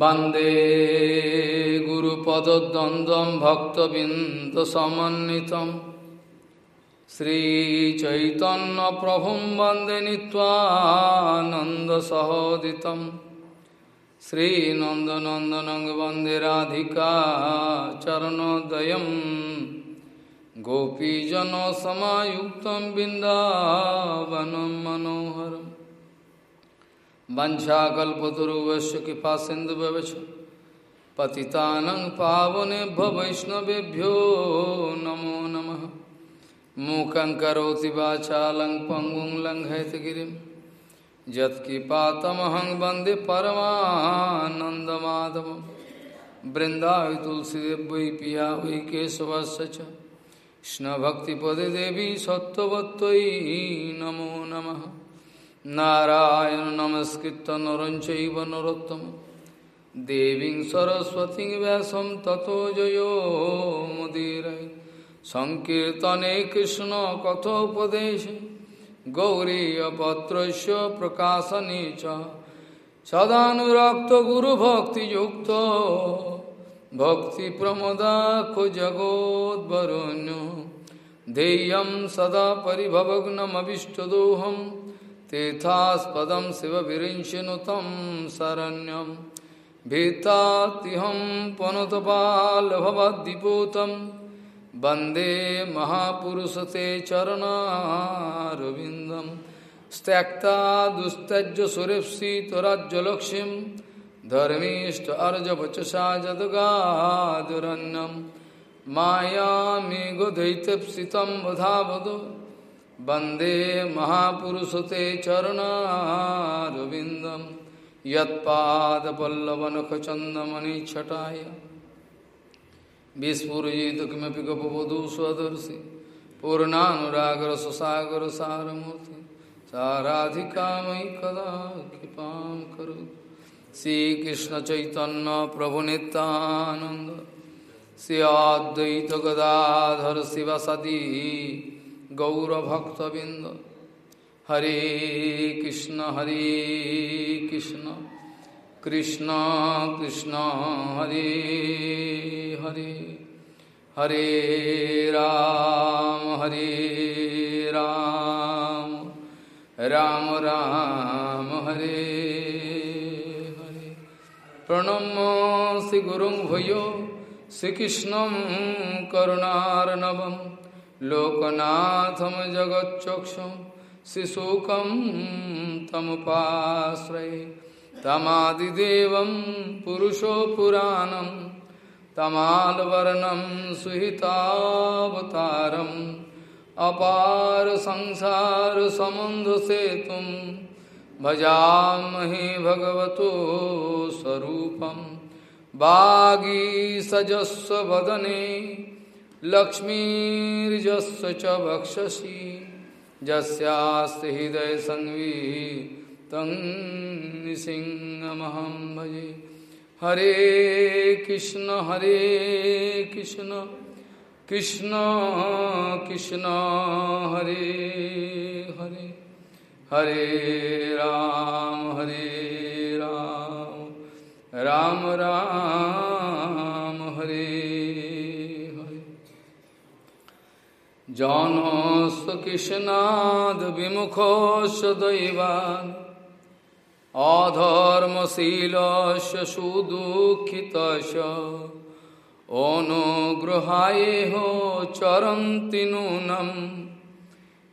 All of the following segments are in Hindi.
वंदे गुरुपदद्वन्द्वं भक्तबिन्दसमन्वितं। श्रीचैतन्यप्रभुं वंदे नीत्वानन्दसहोदितं श्रीनन्दनन्दनं वंदे राधिका चरणोदयं गोपीजनसमायुक्तं बिन्दावनं मनोहरम्। वंशाकल्पतरुवश्य कृपा सिंधु व्यवच पावनेभ्य वैष्णवेभ्यो नमो नमः। मूकं करोति वाचालं पङ्गुं लङ्घयतगिरिं यत्कृपातमहं वंदे परमानन्दमाधवं बृन्दावि तुलसीदेव वै पिया वै केशवस्य देवी नमो नमः। नारायण नमस्कृत नर चैव देवी सरस्वती व्यासं ततो जयो संकीर्तने कृष्ण कथोपदेश। गौरीपत्र प्रकाशने सदाक्त गुरुभक्ति भक्तिप्रमदाखो जगोद्वरुण्य ध्येय सदा परिभवग्नमभिष्टदोहम् तीर्थास्पदं शिवविरिञ्चिनुतं शरण्यं। भीतातिहं पुनतपालभवद्दिपूतं वंदे महापुरुषते चरणारविन्दं। त्यक्ता दुस्तज्य सुरेप्सितराज्यलक्ष्मीं धर्मीष्ट अर्जवचसा जदगादुरन्यं मायामेघदैत्यप्सितं वधावदो। वंदे महापुरुषते चरणारविन्दं यत्पादपल्लवनखचन्दमणिच्छटाय विस्फुरयित किमपि गपवधू स्वदर्शि। पूर्णानुरागरससागरसारमूर्ति। साराधिका मयि कदा कृपां करोतु श्रीकृष्णचैतन्यप्रभुनितानन्द श्री अद्वैतगदाधर शिवसदी गौरभक्तबिंद हरे कृष्ण हरे कृष्ण। कृष्ण कृष्ण, हरे हरे। हरे राम हरे राम। राम राम, हरे हरे। प्रणम श्री गुरुं भूयो श्रीकृष्ण करुणारनवम् लोकनाथम जगच्चक्षुं शिशुकं तमुपाश्रये। तमादिदेवं पुरुषो पुराणं, तमालवर्णं सुहितावतारम् अपार संसारसमुन्धसेतुं भजामहे भगवतो स्वरूपं बागीसजस्व वदने लक्ष्मीर्जस्व च जस्यास्ति हृदय संवी तंहमहं भजे। हरे कृष्ण हरे कृष्ण कृष्ण कृष्ण, हरे हरे। हरे राम हरे राम राम राम। जानस्व कृष्णाद विमुखोश दैवान्। अधर्मशीलस्य सुदुःखितस्य अनुगृहायेहो चरन्ति नूनं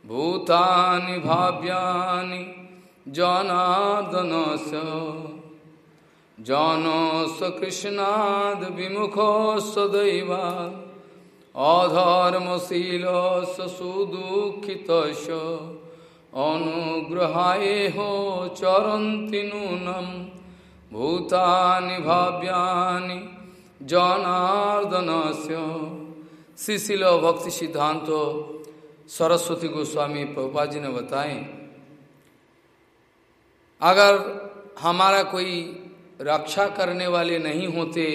भूतानि भाव्यानि जनार्दनस्य जनस्य कृष्णाद विमुखस्य दैवान्। अधर्मशील सुदुखित अनुग्रहाएहो चरन्ति नूनम भूतानि भाव्यानि से शिशिल भक्ति सिद्धांत सरस्वती गोस्वामी प्रभुपा जी ने बताए, अगर हमारा कोई रक्षा करने वाले नहीं होते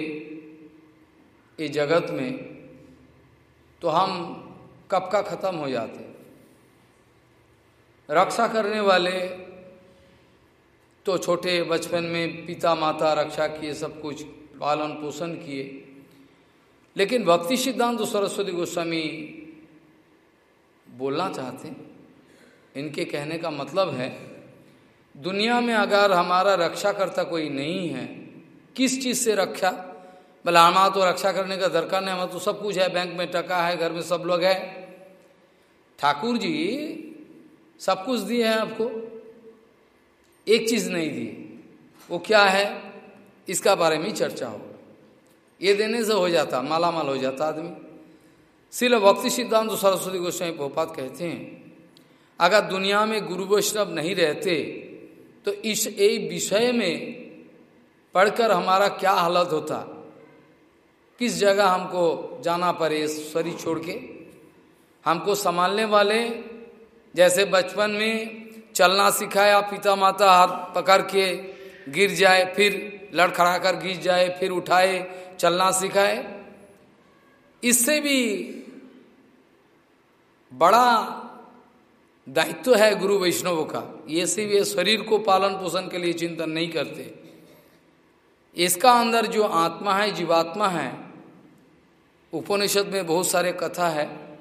इस जगत में तो हम कब का खत्म हो जाते रक्षा करने वाले तो छोटे बचपन में पिता माता रक्षा किए, सब कुछ पालन पोषण किए। लेकिन भक्ति सिद्धांत तो सरस्वती गोस्वामी बोलना चाहते इनके कहने का मतलब है, दुनिया में अगर हमारा रक्षा करता कोई नहीं है, किस चीज़ से रक्षा बोले हमारा तो रक्षा करने का दरकार नहीं, हमारा तो सब कुछ है, बैंक में टका है, घर में सब लोग है। ठाकुर जी, सब कुछ दिए हैं आपको। एक चीज़ नहीं दी, वो क्या है, इसका बारे में चर्चा हो। ये देने से हो जाता माला माल हो जाता आदमी। सिल भक्ति सिद्धांत तो सरस्वती गोस्वामी भोपात कहते हैं, अगर दुनिया में गुरु वैष्णव नहीं रहते तो इस एक विषय में पढ़कर हमारा क्या हालत होता? किस जगह हमको जाना पड़े इस शरीर छोड़ के? हमको संभालने वाले, जैसे बचपन में चलना सिखाया पिता माता हाथ पकड़ के गिर जाए, फिर लड़खड़ा कर गिर जाए, फिर उठाए, चलना सिखाए। इससे भी बड़ा दायित्व है गुरु वैष्णव का। ये सिर्फ़ ये शरीर को पालन पोषण के लिए चिंतन नहीं करते। इसका अंदर जो आत्मा है, जीवात्मा है उपनिषद में बहुत सारे कथा है।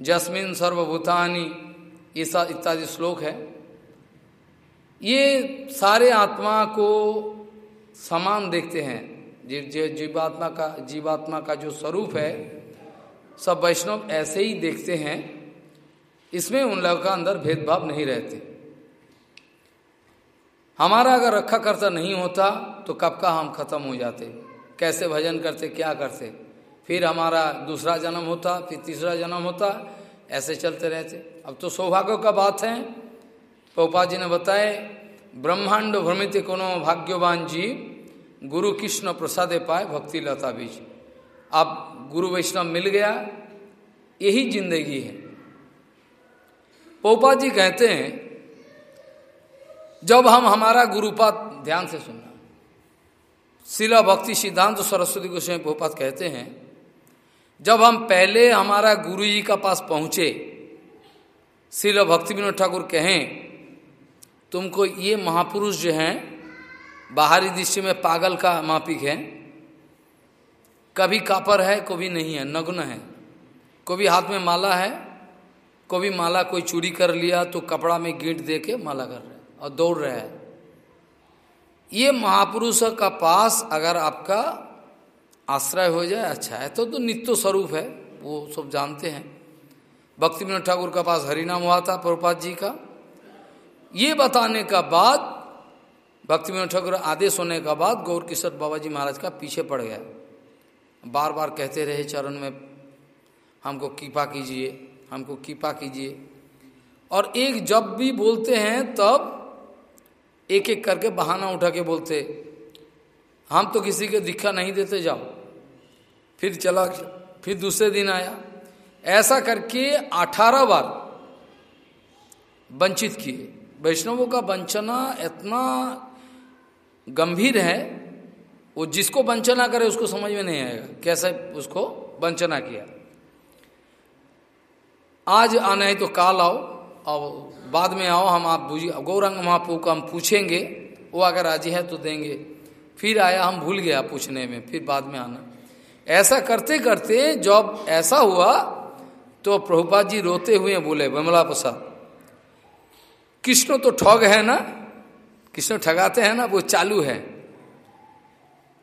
जस्मिन सर्वभूतानी ऐसा इत्यादि श्लोक है। ये सारे आत्मा को समान देखते हैं। जीव जीवात्मा का जीवात्मा का जो स्वरूप है, सब वैष्णव ऐसे ही देखते हैं। इसमें उन लोगों का अंदर भेदभाव नहीं रहते। हमारा अगर रखा करता नहीं होता तो कब का हम खत्म हो जाते? कैसे भजन करते, क्या करते? फिर हमारा दूसरा जन्म होता, फिर तीसरा जन्म होता, ऐसे चलते रहते। अब तो सौभाग्य का बात है। पोपा जी ने बताए ब्रह्मांड भ्रमित कोनो भाग्यवान जी गुरु कृष्ण प्रसादे पाए भक्ति लता बीज। अब गुरु वैष्णव मिल गया, यही ज़िंदगी है। पोपा जी कहते हैं, जब हम हमारा गुरुपात ध्यान से सुनना शिला भक्ति सिद्धांत सरस्वती गोस्वामी भोपात कहते हैं, जब हम पहले हमारा गुरु जी का पास पहुँचे श्रील भक्ति विनोद ठाकुर कहें, तुमको ये महापुरुष जो हैं, बाहरी दृष्टि में पागल का मापिक है। कभी कापर है, कभी नहीं है, नग्न है। कभी हाथ में माला है, कभी माला कोई चोरी कर लिया तो कपड़ा में गिंट दे के माला कर रहे और दौड़ रहे हैं। ये महापुरुष का पास अगर आपका आश्रय हो जाए अच्छा है तो तो नित्य स्वरूप है, वो सब जानते हैं। भक्ति विनोद ठाकुर का पास हरिनाम हुआ था, प्रभुपाद जी का। ये बताने का बाद भक्ति विनोद ठाकुर आदेश होने का बाद गौर किशोर बाबा जी महाराज का पीछे पड़ गया। बार बार कहते रहे चरण में, हमको कृपा कीजिए, हमको कृपा कीजिए। और एक जब भी बोलते हैं, तब एक एक करके बहाना उठा के बोलते, हम तो किसी के दिखा नहीं देते, जाओ। फिर चला, फिर दूसरे दिन आया। ऐसा करके अठारह बार वंचित किए। वैष्णवों का वंचना इतना गंभीर है, वो जिसको वंचना करे उसको समझ में नहीं आएगा, कैसे उसको वंचना किया। आज आना है तो काल आओ और बाद में आओ, हम आप गौरंग महापू को हम पूछेंगे, वो अगर राज़ी है तो देंगे। फिर आया, हम भूल गया पूछने में, फिर बाद में आना। ऐसा करते करते जब ऐसा हुआ तो प्रभुपाद जी रोते हुए बोले बमला प्रसाद, कृष्ण तो ठग है ना? कृष्ण ठगाते हैं ना? वो चालू है।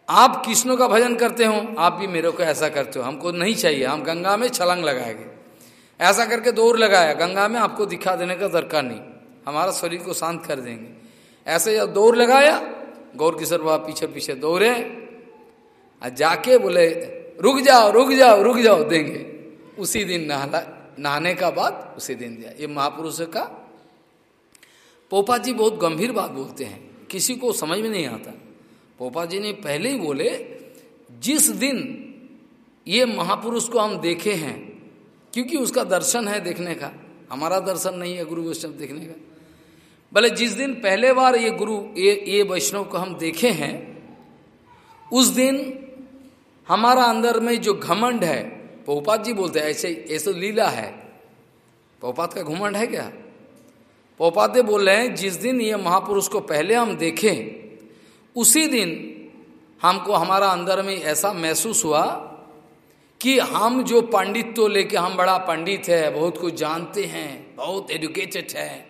आप कृष्ण का भजन करते हो, आप भी मेरे को ऐसा करते हो। हमको नहीं चाहिए, हम गंगा में छलंग लगाएँगे। ऐसा करके दौड़ लगाया, गंगा में आपको दिखा देने का दरकार नहीं। हमारा शरीर को शांत कर देंगे। ऐसे जब दौड़ लगाया, गौर किशोर बाबा पीछे पीछे दौड़े, और जाके बोले, रुक जाओ रुक जाओ रुक जाओ, देंगे। उसी दिन नहला, नहाने का बाद उसी दिन दिया। ये महापुरुष का पोपा जी बहुत गंभीर बात बोलते हैं। किसी को समझ में नहीं आता। पोपा जी ने पहले ही बोले, जिस दिन ये महापुरुष को हम देखे हैं क्योंकि उसका दर्शन है देखने का। हमारा दर्शन नहीं है गुरु वैष्णव देखने का। भले जिस दिन पहले बार ये गुरु, ये ये वैष्णव को हम देखे हैं, उस दिन हमारा अंदर में जो घमंड है पहुपात जी बोलते हैं, ऐसे ऐसे लीला है। पहुपात का घुमंड है क्या? पोपादे बोल रहे हैं, जिस दिन ये महापुरुष को पहले हम देखें, उसी दिन हमको हमारा अंदर में ऐसा महसूस हुआ कि हम जो पंडित तो लेके हम बड़ा पंडित है, बहुत कुछ जानते हैं, बहुत एडुकेटेड है,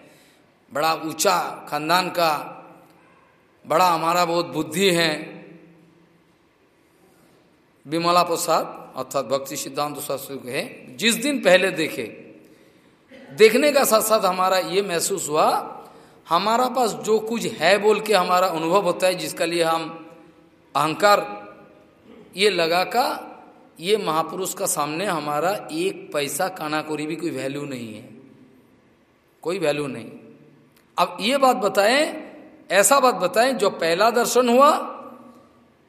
बड़ा ऊँचा खानदान का, बड़ा हमारा बहुत बुद्धि है। विमला प्रसाद, अर्थात भक्ति सिद्धांत शास्त्र है जिस दिन पहले देखे, देखने का साथ साथ हमारा ये महसूस हुआ, हमारा पास जो कुछ है बोल के हमारा अनुभव होता है, जिसका लिए हम अहंकार ये लगा का ये महापुरुष का सामने हमारा एक पैसा कानाकोरी भी कोई वैल्यू नहीं है। कोई वैल्यू नहीं। अब ये बात बताएँ, ऐसा बात बताएँ, जो पहला दर्शन हुआ,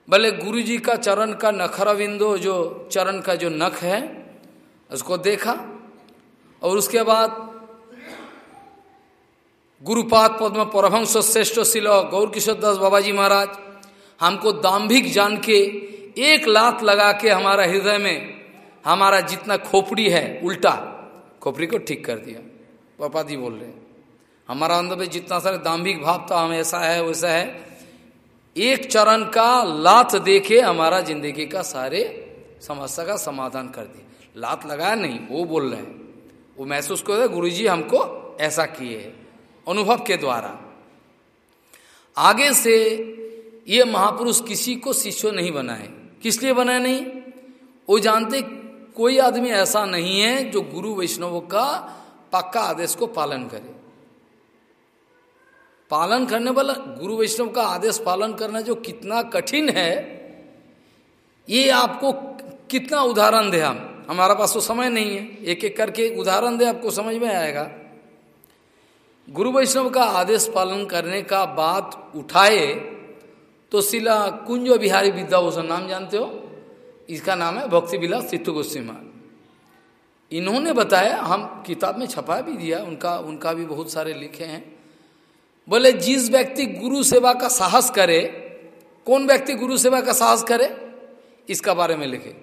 भले गुरु जी का चरण का नखरा बिंदु जो चरण का जो नख है, उसको देखा, और उसके बाद गुरुपाद पद्म परभंश श्रेष्ठ शिल गौर किशोर दास बाबा जी महाराज, हमको दाम्भिक जान के एक लात लगा के हमारा हृदय में, हमारा जितना खोपड़ी है, उल्टा, खोपड़ी को ठीक कर दिया। पापा जी बोल रहे हमारा अंदर में जितना सारे दाम्भिक भाव था, हम ऐसा है, वैसा है। एक चरण का लात देके हमारा ज़िंदगी का सारे समस्या का समाधान कर दिया। लात लगाया नहीं, वो बोल रहे हैं, वो महसूस कर गुरु जी हमको ऐसा किए अनुभव के द्वारा। आगे से ये महापुरुष किसी को शिष्य नहीं बनाए। किस लिए बनाए नहीं। वो जानते कोई आदमी ऐसा नहीं है जो गुरु वैष्णव का पक्का आदेश को पालन करे। पालन करने वाला, गुरु वैष्णव का आदेश पालन करना जो कितना कठिन है, ये आपको कितना उदाहरण दे हम। हमारा पास तो समय नहीं है। एक एक करके उदाहरण दे, आपको समझ में आएगा। गुरु वैष्णव का आदेश पालन करने का बात उठाए तो शिला कुंज बिहारी विद्याभूषण नाम जानते हो? इसका नाम है भक्ति विलास सिद्धू गोस्वीमान इन्होंने बताया, हम किताब में छपा भी दिया, उनका उनका भी बहुत सारे लिखे हैं। बोले, जिस व्यक्ति गुरु सेवा का साहस करे, कौन व्यक्ति गुरु सेवा का साहस करे? इसका बारे में लिखे।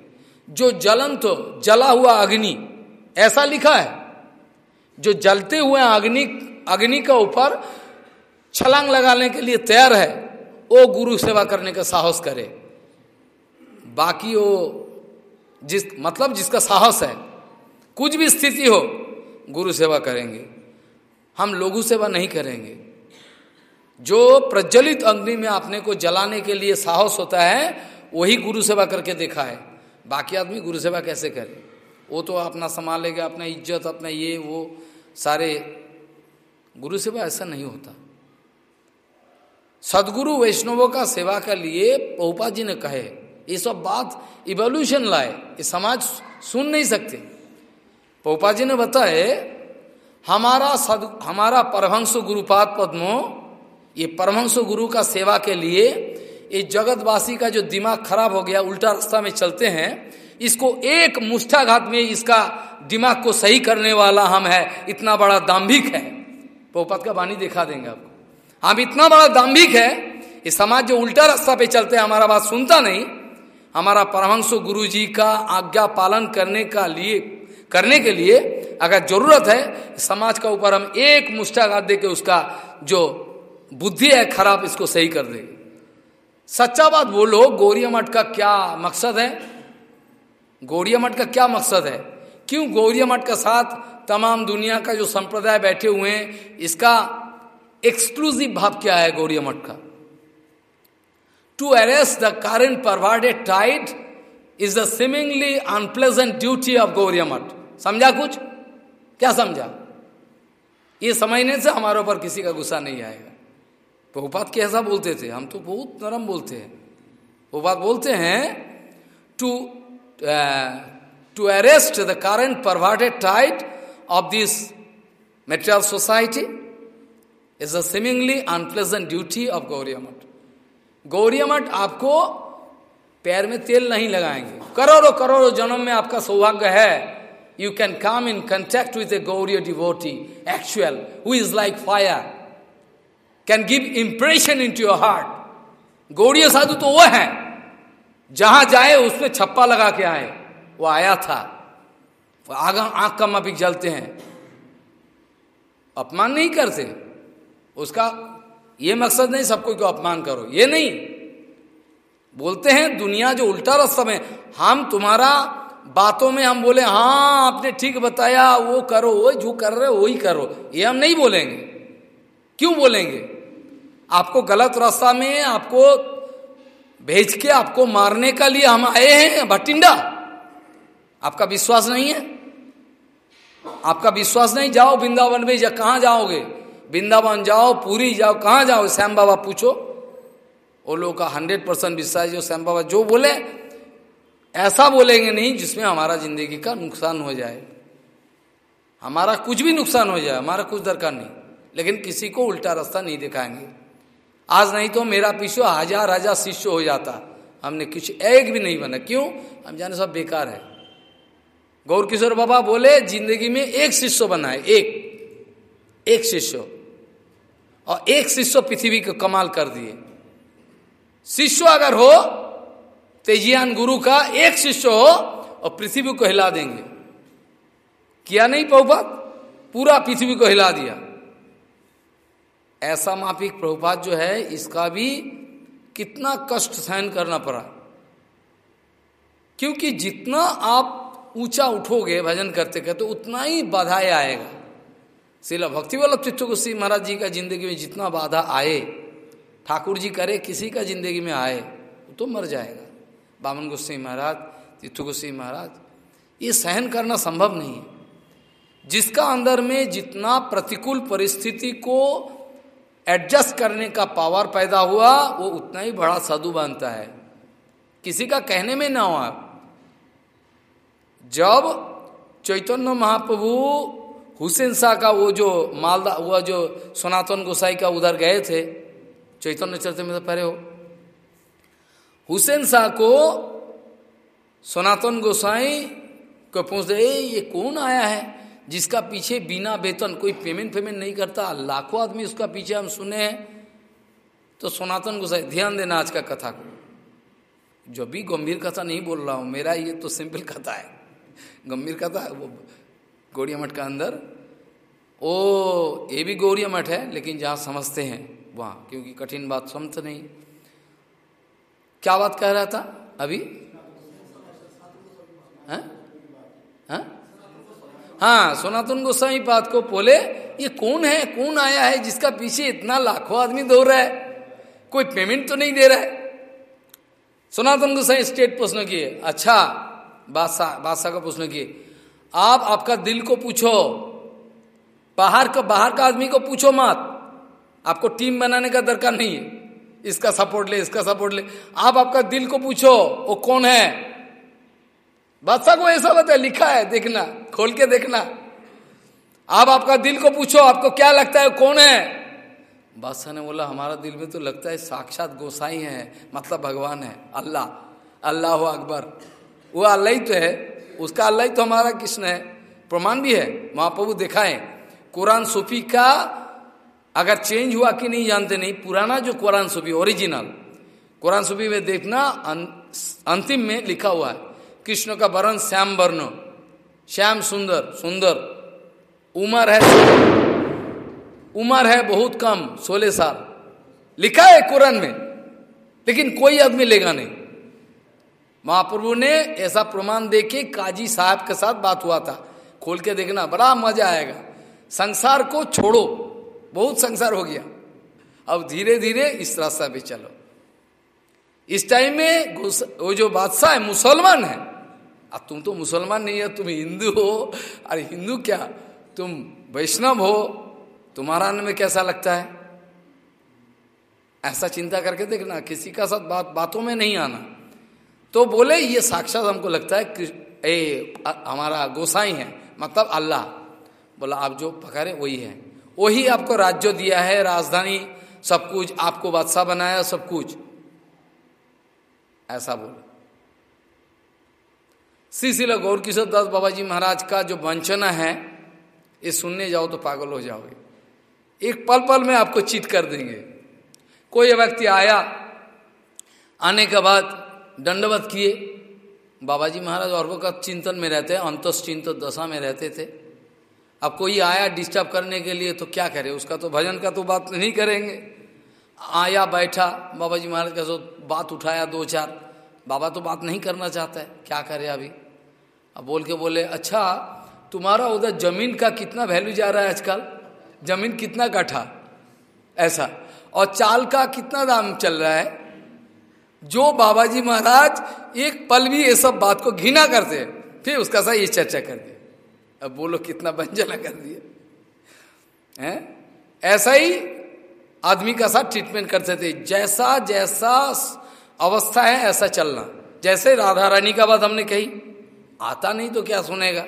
जो जलंत तो जला हुआ अग्नि, ऐसा लिखा है। जो जलते हुए अग्नि अग्नि का ऊपर छलांग लगाने के लिए तैयार है वो गुरु सेवा करने का साहस करे। बाकी वो जिस मतलब जिसका साहस है, कुछ भी स्थिति हो, गुरु सेवा करेंगे। हम लोगु सेवा नहीं करेंगे। जो प्रज्वलित अग्नि में अपने को जलाने के लिए साहस होता है, वही गुरु सेवा करके देखा है। बाकी आदमी गुरु सेवा कैसे करे? वो तो अपना संभालेगा, अपना इज़्ज़त, अपना ये, वो, सारे। गुरु सेवा ऐसा नहीं होता। सदगुरु वैष्णवों का सेवा के लिए पोपा जी ने कहे, ये सब बात इवोल्यूशन लाए, ये समाज सुन नहीं सकते. पहुपा जी ने बताए, हमारा सद, हमारा परमहंस गुरुपाद पद्मो, ये परमहंस गुरु का सेवा के लिए, ये जगतवासी का जो दिमाग खराब हो गया, उल्टा रास्ता में चलते हैं, इसको एक मुष्ठाघात में इसका दिमाग को सही करने वाला हम है, इतना बड़ा दाम्भिक है। पोपत का वाणी दिखा देंगे आपको। हम इतना बड़ा दाम्भिक है, ये समाज जो उल्टा रास्ता पे चलते हैं, हमारा बात सुनता नहीं। हमारा परमहंस गुरु जी का आज्ञा पालन करने का लिए, करने के लिए अगर ज़रूरत है, समाज का ऊपर हम एक मुष्टाघात दे के उसका जो बुद्धि है खराब, इसको सही कर दे। सच्चा बात बोलो गौरिया मठ का क्या मकसद है? गौरिया मठ का क्या मकसद है? क्यों गौरिया मठ का साथ तमाम दुनिया का जो संप्रदाय बैठे हुए हैं, इसका एक्सक्लूसिव भाव क्या है गौरिया मठ का? To arrest the current perverted tide is the seemingly unpleasant duty of Gaudiya Math समझा कुछ? क्या समझा? ये समझने से हमारे ऊपर किसी का गुस्सा नहीं आएगा। बहुपात कैसा बोलते थे। हम तो बहुत नरम बोलते हैं। बात बोलते हैं to to arrest the current perverted tide of this material society is a seemingly unpleasant duty of Gaudiya Math Gaudiya मठ आपको पैर में तेल नहीं लगाएँगे। करोड़ों करोड़ों जन्म में आपका सौभाग्य है। You can come in contact with a Gaudiya devotee actual who is like fire can give impression into your heart Gaudiya sadhu तो वो है। जहाँ जाए उसमें छप्पा लगा के आए। वो आया था। आग आँख का मापिक जलते हैं। अपमान नहीं करते। उसका ये मकसद नहीं सबको क्यों अपमान करो। ये नहीं। बोलते हैं, दुनिया जो उल्टा रास्ता में, हम तुम्हारा बातों में हम बोले हाँ आपने ठीक बताया, वो करो, वो जो कर रहे हो, वही करो। ये हम नहीं बोलेंगे। क्यों बोलेंगे? आपको गलत रास्ता में आपको भेज के, आपको मारने का लिए हम आए हैं, भटिंडा। आपका विश्वास नहीं है? आपका विश्वास नहीं? जाओ वृंदावन में जा कहाँ जाओगे? वृंदावन जाओ, पूरी जाओ, कहाँ जाओ? श्याम बाबा पूछो। वो लोगों का हंड्रेड परसेंट विश्वास जो श्याम बाबा जो बोले, ऐसा बोलेंगे नहीं जिसमें हमारा ज़िंदगी का नुकसान हो जाए। हमारा कुछ भी नुकसान हो जाए, हमारा कुछ दरकार नहीं। लेकिन किसी को उल्टा रास्ता नहीं दिखाएँगे। आज नहीं तो मेरा पीछे हज़ार हज़ार शिष्य हो जाता। हमने कुछ एक भी नहीं बना। क्यों? हम जाने सब बेकार है। गौर किशोर बाबा बोले, ज़िंदगी में एक शिष्य बनाए, एक। एक शिष्य। और एक शिष्य पृथ्वी को कमाल कर दिए। शिष्य अगर हो तेजियान गुरु का एक शिष्य हो, और पृथ्वी को हिला देंगे। किया नहीं प्रभुपात पूरा पृथ्वी को हिला दिया। ऐसा माफिक प्रभुपात जो है, इसका भी कितना कष्ट सहन करना पड़ा। क्योंकि जितना आप ऊँचा उठोगे भजन करते करते तो उतना ही बाधाएँ आएगा। शिला भक्ति वल्लभ चित्त गोस्वी महाराज जी का ज़िंदगी में जितना बाधा आए, ठाकुर जी करे, किसी का ज़िंदगी में आए, वो तो मर जाएगा। बामन गोस्वी महाराज, तीर्थ गोस्वी महाराज, ये सहन करना संभव नहीं है। जिसका अंदर में जितना प्रतिकूल परिस्थिति को एडजस्ट करने का पावर पैदा हुआ, वो उतना ही बड़ा साधु बनता है। किसी का कहने में ना हो आप। जब चैतन्य महाप्रभु हुसैन शाह का वो जो मालदा हुआ जो सनातन गोसाई का उधर गए थे, चैतन्य चर्चा में तो पहले हो। हुसैन शाह को सनातन गोसाई को पूछते ये कौन आया है जिसका पीछे बिना वेतन कोई पेमेंट पेमेंट नहीं करता? लाखों आदमी उसका पीछे हम सुने हैं। तो सनातन गोसाई, ध्यान देना आज का कथा को। जो भी गंभीर कथा नहीं बोल रहा हूँ, मेरा ये तो सिंपल कथा है। गंभीर कथा वो गौड़िया मठ का अंदर। ओ, ये भी गौरिया मठ है, लेकिन जहाँ समझते हैं, वहाँ, क्योंकि कठिन बात समझते नहीं। क्या बात कह रहा था अभी? हाँ? हाँ? हाँ सनातन गोस्वामी बात को बोले, ये कौन है? कौन आया है जिसका पीछे इतना लाखों आदमी दौड़ रहा है? कोई पेमेंट तो नहीं दे रहा है? सनातन गोस्वामी स्टेट प्रश्न किए। अच्छा बादशाह बादशाह का प्रश्न किए। आप आपका दिल को पूछो। बाहर का बाहर का आदमी को पूछो मत। आपको टीम बनाने का दरकार नहीं है। इसका सपोर्ट ले, इसका सपोर्ट ले। आप आपका दिल को पूछो, वो कौन है? बादशाह को ऐसा बताया लिखा है, देखना, खोल के देखना। आप आपका दिल को पूछो, आपको क्या लगता है कौन है? बादशाह ने बोला, हमारा दिल में तो लगता है साक्षात गोसाई है मतलब भगवान है, अल्लाह अल्लाह अकबर। वो अल्लाह ही तो है। उसका अल्लाह ही तो हमारा कृष्ण है प्रमाण भी है महाप्रभु दिखाए। कुरान सूफी का अगर चेंज हुआ कि नहीं जानते नहीं पुराना जो कुरान सूफी ओरिजिनल कुरान सूफी में देखना अं, अंतिम में लिखा हुआ है कृष्ण का वर्ण श्याम वर्ण। श्याम सुंदर सुंदर। उम्र है उम्र है बहुत कम सोलह साल। लिखा है कुरान में लेकिन कोई आदमी लेगा नहीं। महाप्रभु ने ऐसा प्रमाण देके काजी साहब के साथ बात हुआ था। खोल के देखना, बड़ा मज़ा आएगा। संसार को छोड़ो। बहुत संसार हो गया। अब धीरे धीरे इस रास्ता पे चलो। इस टाइम में वो जो बादशाह है, मुसलमान है। अब तुम तो मुसलमान नहीं है, तुम हिंदू हो। अरे हिंदू क्या? तुम वैष्णव हो। तुम्हारा अन्न में कैसा लगता है? ऐसा चिंता करके देखना, किसी का साथ बात, बातों में नहीं आना। तो बोले, ये साक्षात हमको लगता है ए हमारा गोसाई है मतलब अल्लाह। बोला, आप जो पकड़े, वही है। वही आपको राज्य दिया है, राजधानी, सब कुछ, आपको बादशाह बनाया, सब कुछ। ऐसा बोला। श्री गौर किशोर दास बाबा जी महाराज का जो वंचना है, ये सुनने जाओ तो पागल हो जाओगे। एक पल पल में आपको चित कर देंगे। कोई व्यक्ति आया, आने के बाद दंडवत किए। बाबा जी महाराज और का चिंतन में रहते हैं अंतश्चिंत दशा में रहते थे। अब कोई आया डिस्टर्ब करने के लिए तो क्या करे? उसका तो भजन का तो बात नहीं करेंगे। आया, बैठा बाबा जी महाराज का जो बात उठाया दो चार, बाबा तो बात नहीं करना चाहता है। क्या करे अभी? अब बोल के बोले अच्छा तुम्हारा उधर ज़मीन का कितना वैल्यू जा रहा है आजकल? ज़मीन कितना काठा? ऐसा। और चाल का कितना दाम चल रहा है? जो बाबा जी महाराज एक पल भी ये सब बात को घिना करते, फिर उसका सा ये चर्चा कर दिए अब बोलो कितना बंजना कर दिए। हैं? ऐसा ही आदमी का साथ ट्रीटमेंट करते थे। जैसा जैसा अवस्था है, ऐसा चलना। जैसे राधा रानी का बात हमने कही। आता नहीं तो क्या सुनेगा?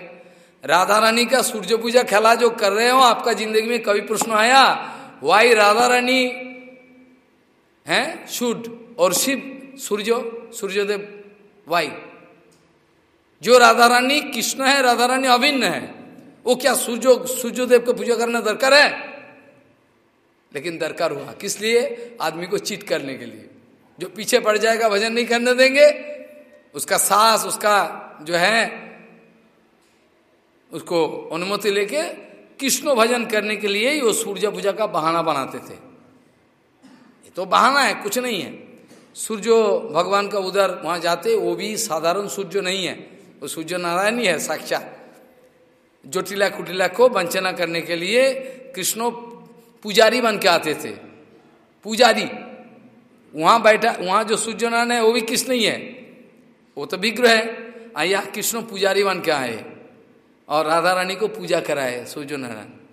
राधा रानी का सूर्य पूजा खेला जो कर रहे हो, आपका ज़िंदगी में कभी प्रश्न आया, वाई राधा रानी, है शुड और शिव सूर्य सूर्यदेव वाई जो राधा रानी कृष्ण है राधा रानी अभिन्न है, वो क्या सूर्य सूर्यदेव को पूजा करना दरकार है? लेकिन दरकार हुआ। किस लिए? आदमी को चीट करने के लिए। जो पीछे पड़ जाएगा, भजन नहीं करने देंगे। उसका सास, उसका जो है, उसको अनुमति लेके कृष्ण भजन करने के लिए ही वो सूर्य पूजा का बहाना बनाते थे। ये तो बहाना है, कुछ नहीं है। सूर्य भगवान का उधर वहाँ जाते, वो भी साधारण सूर्य नहीं है। वो सूर्य नारायण ही है साक्षात। जोटिला कुटिला को वंचना करने के लिए कृष्णो पुजारी बन के आते थे। पुजारी। वहाँ बैठा, वहाँ जो सूर्य नारायण है, वो भी कृष्ण ही है। वो तो विग्रह है। आया कृष्ण पुजारी बन के आए और राधा रानी को पूजा कराए सूर्य नारायण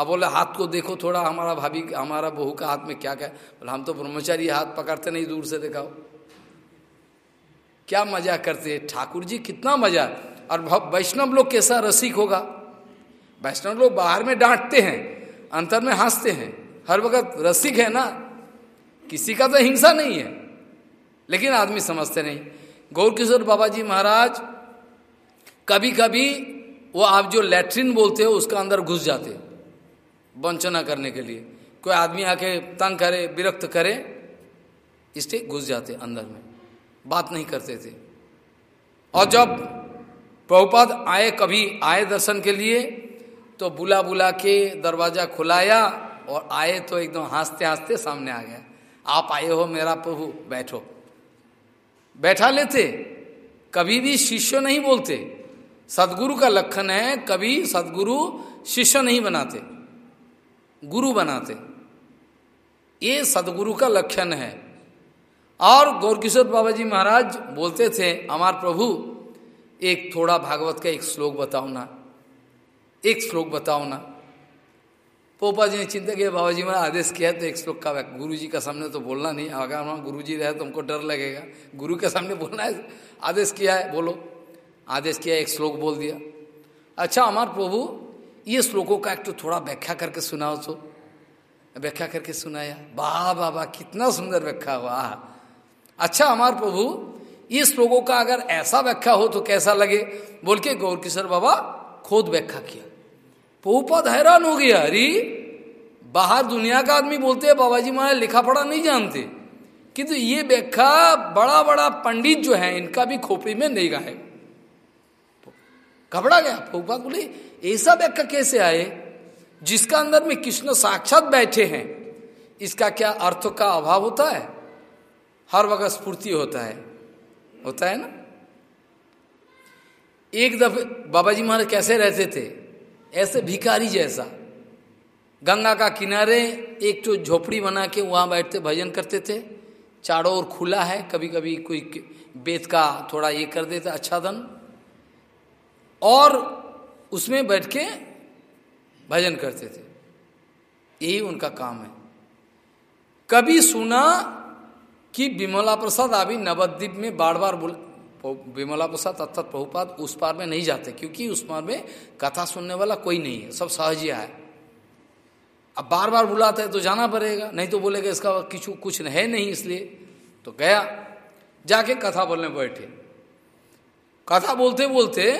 अब बोले, हाथ को देखो थोड़ा, हमारा भाभी, हमारा बहू का हाथ में क्या क्या बोले, हम तो ब्रह्मचारी, हाथ पकड़ते नहीं, दूर से दिखाओ। क्या मज़ा करते ठाकुर जी, कितना मज़ा। और वैष्णव लोग कैसा रसिक होगा? वैष्णव लोग बाहर में डांटते हैं, अंतर में हँसते हैं। हर वक्त रसिक है ना? किसी का तो हिंसा नहीं है। लेकिन आदमी समझते नहीं। गौर किशोर बाबा जी महाराज कभी कभी वो आप जो लेट्रिन बोलते हो, उसका अंदर घुस जाते वंचना करने के लिए। कोई आदमी आके तंग करे, विरक्त करे इसलिए घुस जाते अंदर में। बात नहीं करते थे। और जब प्रभुपाद आए, कभी आए दर्शन के लिए तो बुला बुला के दरवाज़ा खुलाया और आए तो एकदम हँसते हँसते सामने आ गया। आप आए हो मेरा प्रभु, बैठो। बैठा लेते। कभी भी शिष्य नहीं बोलते। सदगुरु का लक्षण है, कभी सदगुरु शिष्य नहीं बनाते। गुरु बनाते। ये सदगुरु का लक्षण है। और गौरकिशोर बाबा जी महाराज बोलते थे हमार प्रभु, एक थोड़ा भागवत का एक श्लोक बताओ ना। एक श्लोक बताओ ना। पोपा जी ने चिंता किया, बाबा जी महाराज आदेश किया तो एक श्लोक का गुरु जी का सामने तो बोलना नहीं। अगर वहाँ गुरु जी रहे तो हमको डर लगेगा। गुरु के सामने बोलना है, आदेश किया है, बोलो। आदेश किया, एक श्लोक बोल दिया। अच्छा हमार प्रभु ये श्लोकों का एक तो थोड़ा व्याख्या करके सुनाओ तो। व्याख्या करके सुनाया। वाह बाबा कितना सुंदर व्याख्या हुआ अच्छा हमार प्रभु, ये श्लोकों का अगर ऐसा व्याख्या हो तो कैसा लगे? बोल के गौर किशोर बाबा खुद व्याख्या किया। पोपद हैरान हो गया। अरे, बाहर दुनिया का आदमी बोलते हैं बाबा जी महाराज, लिखा पढ़ा नहीं जानते। किंतु तो ये व्याख्या बड़ा बड़ा पंडित जो है, इनका भी खोपड़ी में नहीं गाए घबरा गया प्रभुपाद बोले ऐसा व्याख्या कैसे आए? जिसका अंदर में कृष्ण साक्षात बैठे हैं, इसका क्या अर्थ का अभाव होता है? हर वक्त स्फूर्ति होता है। होता है ना? एक दफे बाबा जी महाराज कैसे रहते थे? ऐसे भिखारी जैसा। गंगा का किनारे एक तो झोपड़ी बना के वहाँ बैठते, भजन करते थे। चारों ओर खुला है कभी कभी कोई बेत का थोड़ा ये कर देता अच्छा धन। और उसमें बैठ के भजन करते थे। यही उनका काम है। कभी सुना कि विमला प्रसाद अभी नवद्वीप में बार बार बोल, विमला प्रसाद अर्थात प्रभुपाद उस पार में नहीं जाते, क्योंकि उस पार में कथा सुनने वाला कोई नहीं है, सब सहजिया है अब बार बार बुलाते हैं तो जाना पड़ेगा, नहीं तो बोलेगा इसका कुछ कुछ है नहीं इसलिए तो गया, जाके कथा बोलने बैठे। कथा बोलते बोलते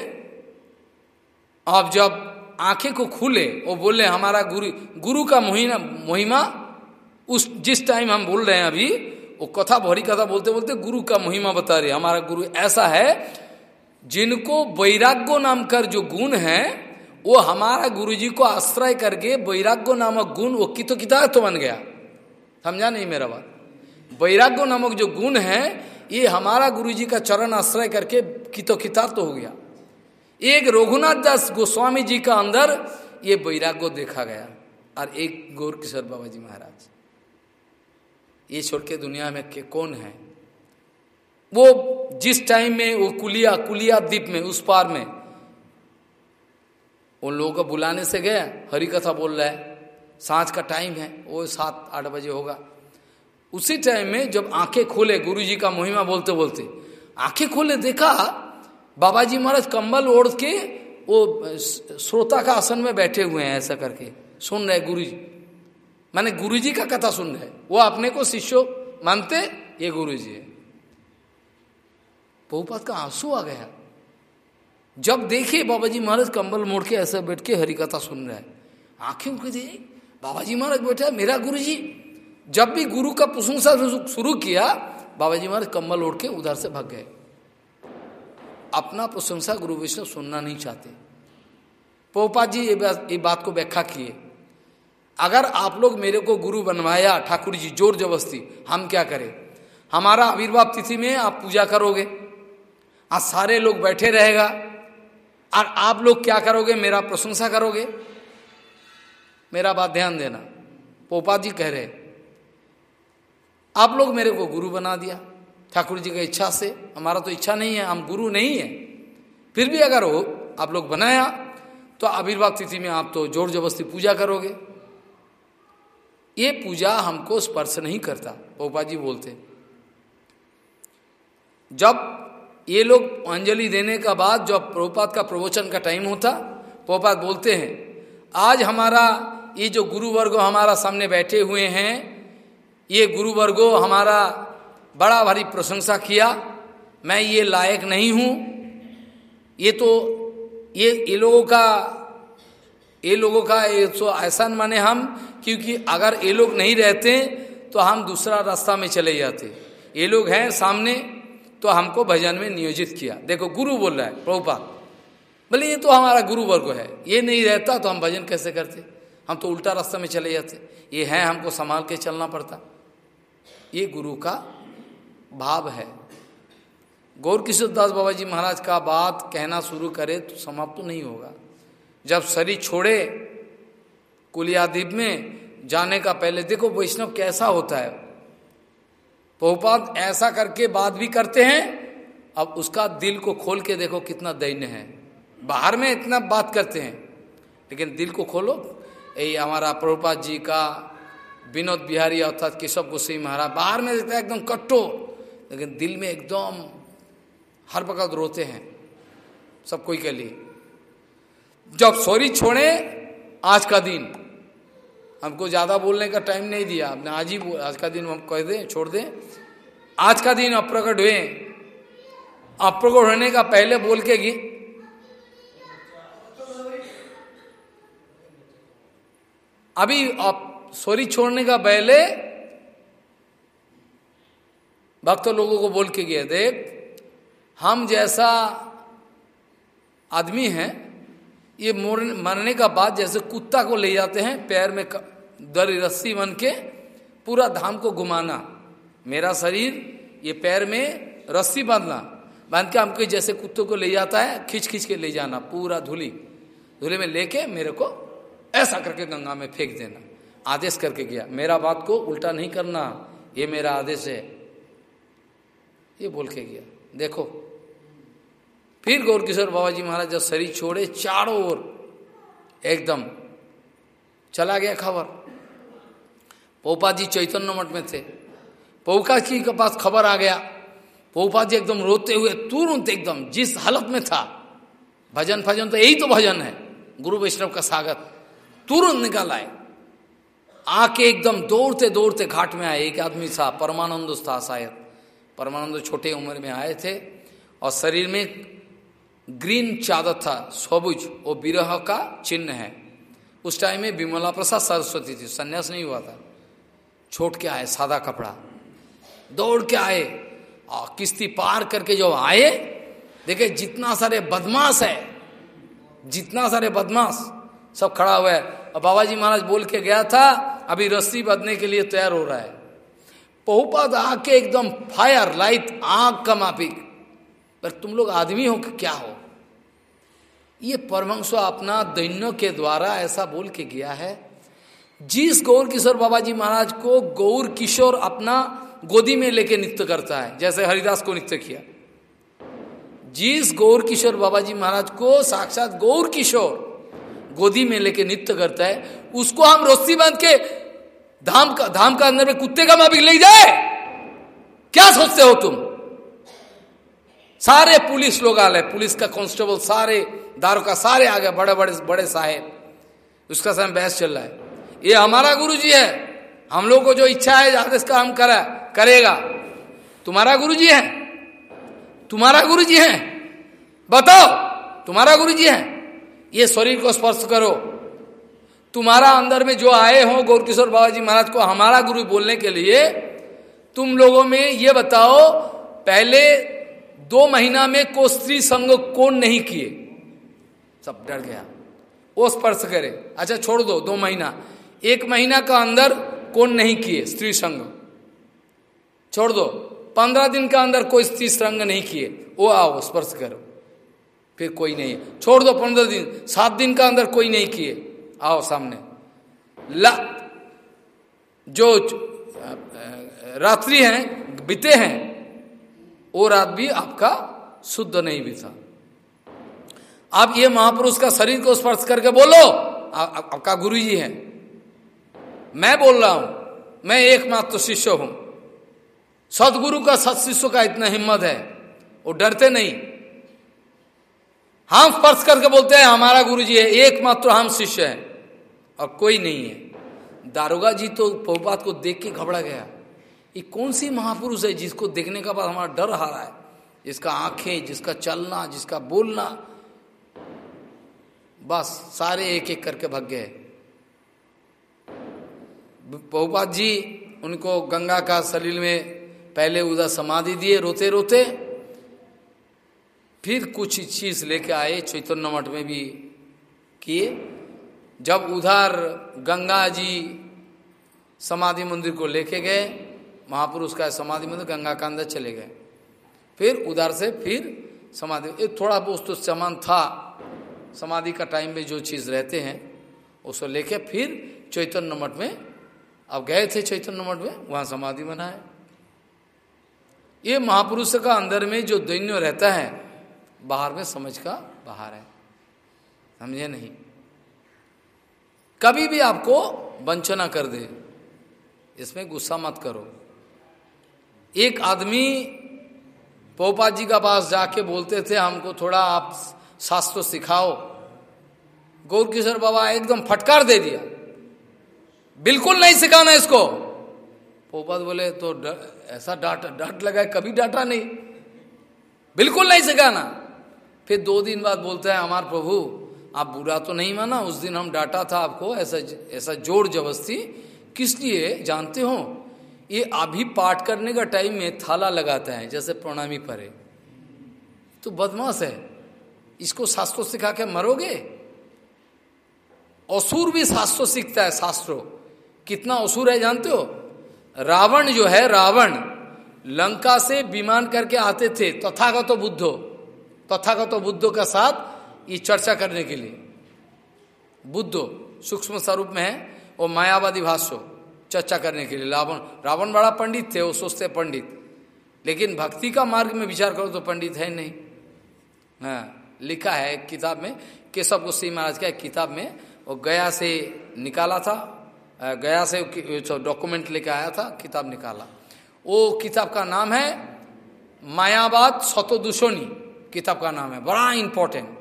अब जब आँखें को खुले वो बोले, हमारा गुरु गुरु का मोहिना, मोहिमा, उस, जिस टाइम हम बोल रहे हैं अभी, वो कथा, भरी कथा बोलते बोलते गुरु का महिमा बता रहे हमारा गुरु ऐसा है, जिनको वैराग्य नाम कर जो गुण है, वो हमारा गुरुजी को आश्रय करके वैराग्य नामक गुण वो कितो किताब तो बन गया। समझा नहीं मेरा बात? वैराग्य नामक जो गुण है, ये हमारा गुरुजी का चरण आश्रय करके कितो किताब तो हो गया। एक रघुनाथ दास गोस्वामी जी का अंदर ये वैराग्य देखा गया और एक गौर किशोर बाबा जी महाराज। ये छोड़ के दुनिया में के कौन है? वो जिस टाइम में वो कुलिया कुलिया द्वीप में, उस पार में, उन लोगों को बुलाने से गया हरी कथा बोल रहा है, साँझ का टाइम है, वो सात, आठ बजे होगा। उसी टाइम में जब आँखें खोले गुरु जी का महिमा बोलते बोलते आँखें खोले देखा बाबा जी महाराज कंबल ओढ़ के वो श्रोता का आसन में बैठे हुए हैं ऐसा करके। सुन रहे गुरु जी माने गुरु जी का कथा सुन रहे वो अपने को शिष्य मानते, ये गुरु जी है। बहुपात का आँसू आ गया। जब देखे बाबा जी महाराज कंबल मोड़ के ऐसे बैठ के हरी कथा सुन रहे आँखें उनके दे बाबा जी महाराज बैठा मेरा गुरु जी जब भी गुरु का प्रशंसा शुरू किया बाबा जी महाराज कंबल ओढ़ के उधर से भाग गए। अपना प्रशंसा गुरु विष्णु सुनना नहीं चाहते। पोपा जी ये बात, ये बात को व्याख्या किए। अगर आप लोग मेरे को गुरु बनवाया ठाकुर जी ज़ोर जबरस्ती हम क्या करें? हमारा आविर्भाव तिथि में आप पूजा करोगे आज सारे लोग बैठे रहेगा और आप लोग क्या करोगे? मेरा प्रशंसा करोगे? मेरा बात ध्यान देना। पोपा जी कह रहे आप लोग मेरे को गुरु बना दिया। ठाकुर जी की इच्छा से, हमारा तो इच्छा नहीं है, हम गुरु नहीं है। फिर भी अगर हो, आप लोग बनाया तो आविर्भाव तिथि में आप तो ज़ोर जबरस्ती पूजा करोगे। ये पूजा हमको स्पर्श नहीं करता पोपा जी बोलते। जब ये लोग अंजलि देने का बाद, जब प्रभुपात का प्रवचन का टाइम होता प्रभुपात बोलते हैं, आज हमारा, ये जो गुरुवर्गो हमारा सामने बैठे हुए हैं, ये गुरुवर्गो हमारा बड़ा भारी प्रशंसा किया, मैं ये लायक नहीं हूँ। ये तो ये ये लोगों का, ये लोगों का ये तो ऐसा माने हम, क्योंकि अगर ये लोग नहीं रहते तो हम दूसरा रास्ता में चले जाते। ये लोग हैं सामने तो हमको भजन में नियोजित किया। देखो, गुरु बोल रहा है, प्रभुपाद। बोले, ये तो हमारा गुरु वर्ग है। ये नहीं रहता तो हम भजन कैसे करते? हम तो उल्टा रास्ता में चले जाते। ये है हमको संभाल के चलना पड़ता। ये गुरु का भाव है। गौर किशोर दास बाबा जी महाराज का बात कहना शुरू करे तो समाप्त तो नहीं होगा। जब शरीर छोड़े कुलियादीप में जाने का पहले देखो वैष्णव कैसा होता है। बहुपात ऐसा करके बात भी करते हैं, अब उसका दिल को खोल के देखो कितना दैन्य है। बाहर में इतना बात करते हैं, लेकिन दिल को खोलो। यही हमारा प्रभुपाद जी का विनोद बिहारी अर्थात केशव गोसाई महाराज बाहर में देखता है, एकदम कट्टो। लेकिन दिल में एकदम हर वक्त रोते हैं सब कोई के लिए। जब सॉरी छोड़े, आज का दिन। हमको ज़्यादा बोलने का टाइम नहीं दिया। आपने आज ही आज का दिन हम कह दें, छोड़ दें। आज का दिन अप्रकट हुए। अप्रकट होने का पहले बोल के गी अभी आप सॉरी छोड़ने का पहले भक्त लोगों को बोल के गया, देख, हम जैसा आदमी है, ये मरने का बाद जैसे कुत्ता को ले जाते हैं, पैर में दर रस्सी बन के पूरा धाम को घुमाना। मेरा शरीर, ये पैर में रस्सी बांधना। बाँध के हमको जैसे कुत्तों को ले जाता है खींच खींच के ले जाना, पूरा धूली। धूले में लेके मेरे को ऐसा करके गंगा में फेंक देना। आदेश करके गया, मेरा बात को उल्टा नहीं करना, ये मेरा आदेश है। ये बोल के गया, देखो। फिर गौर किशोर बाबा जी महाराज जब शरीर छोड़े, चारों ओर एकदम चला गया खबर। पोपा जी चैतन्य मठ में थे। पोका जी के पास खबर आ गया। पोपा जी एकदम रोते हुए, तुरंत एकदम जिस हालत में था, भजन भजन तो यही तो भजन है, गुरु वैष्णव का स्वागत तुरंत निकल आए। आके एकदम दौड़ते दौड़ते घाट में आए, एक आदमी था, परमानंद था शायद। परमानंद छोटे उम्र में आए थे और शरीर में ग्रीन चादर था सबुज वो विरह का चिन्ह है। उस टाइम में विमला प्रसाद सरस्वती थी, संन्यास नहीं हुआ था। छोट के आए, सादा कपड़ा। दौड़ के आए और किस्ती पार करके जो आए, देखे जितना सारे बदमाश है, जितना सारे बदमाश सब खड़ा हुआ है। और बाबा जी महाराज बोल के गया था, अभी रस्सी बदने के लिए तैयार हो रहा है। पहुपात आके एकदम फायर लाइट आग का मापिक पर तुम लोग आदमी हो कि क्या हो? ये परमंश अपना दैन्य के द्वारा ऐसा बोल के गया है, जिस गौर किशोर बाबा जी महाराज को गौर किशोर अपना गोदी में लेके नृत्य करता है, जैसे हरिदास को नृत्य किया। जिस गौर किशोर बाबा जी महाराज को साक्षात गौर किशोर गोदी में लेके नृत्य करता है, उसको हम रस्सी बाँध के धाम का धाम का अंदर में कुत्ते का माफिक ले जाए। क्या सोचते हो तुम? सारे पुलिस लोग आ रहे, पुलिस का कांस्टेबल, सारे दारू का, सारे आ गए, बड़े बड़े बड़े साहेब। उसका समय बहस चल रहा है। ये हमारा गुरु जी है। हम लोग को जो इच्छा है, आदेश का हम करा, करेगा। तुम्हारा गुरु जी है। तुम्हारा गुरु जी है। बताओ, तुम्हारा गुरु जी है। ये शरीर को स्पर्श करो। तुम्हारा अंदर में जो आए हो गौरकिशोर बाबा जी महाराज को हमारा गुरु बोलने के लिए, तुम लोगों में ये बताओ, पहले दो महीना में को स्त्री संग कौन नहीं किए? सब डर गया। वो स्पर्श करे अच्छा छोड़ दो दो महीना। एक महीना का अंदर कौन नहीं किए स्त्री संग? छोड़ दो। पंद्रह दिन का अंदर कोई स्त्री संग नहीं किए। वो आओ, स्पर्श करो। फिर कोई नहीं। छोड़ दो पंद्रह दिन। सात दिन का अंदर कोई नहीं किए। आओ सामने। ला जो रात्रि हैं बीते हैं वो रात भी आपका शुद्ध नहीं बीता आप ये महापुरुष का शरीर को स्पर्श करके बोलो आ, आ, आपका गुरु जी है। मैं बोल रहा हूँ मैं एकमात्र शिष्य हूँ। सदगुरु का सत शिष्य का इतना हिम्मत है वो डरते नहीं। हम स्पर्श करके बोलते हैं हमारा गुरु जी है एकमात्र हम शिष्य हैं। और कोई नहीं है। दारोगा जी तो पहुपात को देख के घबरा गया। ये कौन सी महापुरुष है जिसको देखने का बाद हमारा डर हारा है? जिसका आँखें, जिसका चलना, जिसका बोलना। बस सारे एक एक करके भग गए। बहुपात जी उनको गंगा का सलील में पहले उधर समाधि दिए रोते रोते फिर कुछ चीज़ लेके आए, चैतन्य मठ में भी किए। जब उधर गंगा जी समाधि मंदिर को लेके गए, महापुरुष का समाधि मंदिर गंगा का अंदर चले गए। फिर उधर से फिर समाधि एक थोड़ा बहुत तो सामान था। समाधि का टाइम में जो चीज़ रहते हैं, उसको लेके फिर चैतन्य मठ में, अब गए थे चैतन्य मठ में, वहाँ समाधि बनाए। ये महापुरुष का अंदर में जो दैन्य रहता है, बाहर में समझ का बाहर है। समझे नहीं? कभी भी आपको वंचना कर दे। इसमें गुस्सा मत करो। एक आदमी पोपात जी का पास जाके बोलते थे, हमको थोड़ा आप शास्त्र सिखाओ। गौर किशोर बाबा एकदम फटकार दे दिया। बिल्कुल नहीं सिखाना इसको। पोपात बोले तो ऐसा डांट डांट लगा कभी डांटा नहीं। बिल्कुल नहीं सिखाना। फिर दो दिन बाद बोलते हैं, हमार प्रभु आप बुरा तो नहीं माना, उस दिन हम डांटा था आपको, ऐसा ऐसा ज़ोर जबरस्ती। किस लिए? जानते हो? ये अभी पाठ करने का टाइम में थाला लगाता है, जैसे प्रणामी परे तो बदमाश है। इसको शास्त्रों सिखा के मरोगे? असुर भी शास्त्रों सीखता है, शास्त्रों। कितना असुर है, जानते हो? रावण जो है, रावण, लंका से विमान करके आते थे, तथागत तो बुद्धो, तथागत तो बुद्धो का साथ ये चर्चा करने के लिए। बुद्धो सूक्ष्म स्वरूप में है वो मायावादी भाष्य चर्चा करने के लिए। रावण रावण बड़ा पंडित थे, वो सोचते पंडित। लेकिन भक्ति का मार्ग में विचार करो तो पंडित है नहीं। हाँ लिखा है किताब में, केशव गोस्वी महाराज का किताब में वो गया से निकाला था। गया से डॉक्यूमेंट लेके आया था, किताब निकाला। वो किताब का नाम है मायावाद शतदूषणी किताब का नाम है, बड़ा इंपॉर्टेंट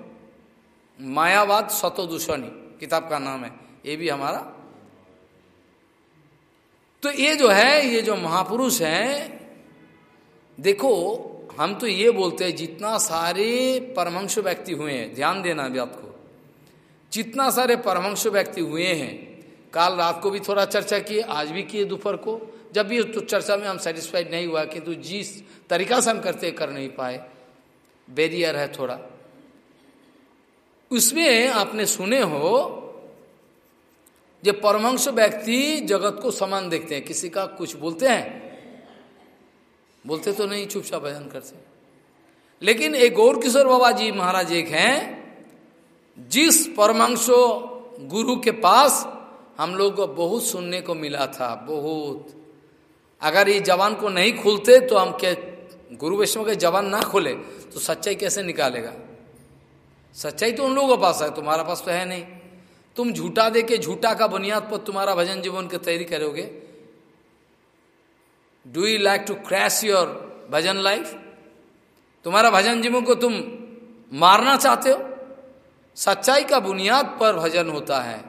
मायावाद सतोदूषणी, किताब का नाम है, ये भी हमारा। तो ये जो है, ये जो महापुरुष हैं, देखो, हम तो ये बोलते हैं, जितना सारे परमंश व्यक्ति हुए हैं, ध्यान देना बात आपको, जितना सारे परमंश व्यक्ति हुए हैं, काल रात को भी थोड़ा चर्चा किए, आज भी किए दोपहर को, जब भी तो चर्चा में हम सेटिस्फाइड नहीं हुआ, किंतु जिस तरीका से हम करते कर नहीं पाए बेरियर है थोड़ा। उसमें आपने सुने हो जो परमंश व्यक्ति जगत को समान देखते हैं, किसी का कुछ बोलते हैं, बोलते तो नहीं, चुपचाप भजन करते लेकिन एक गौर किशोर बाबा जी महाराज एक हैं, जिस परमांशो गुरु के पास हम लोग को बहुत सुनने को मिला था, बहुत। अगर ये जवान को नहीं खुलते तो हम क्या, गुरु वैष्णव के जवान ना खोले तो सच्चाई कैसे निकालेगा? सच्चाई तो उन लोगों के पास है, तुम्हारा पास तो है नहीं। तुम झूठा दे के झूठा का बुनियाद पर तुम्हारा भजन जीवन की तैयारी करोगे। Do you like to crash your bhajan life तुम्हारा भजन जीवन को तुम मारना चाहते हो? सच्चाई का बुनियाद पर भजन होता है।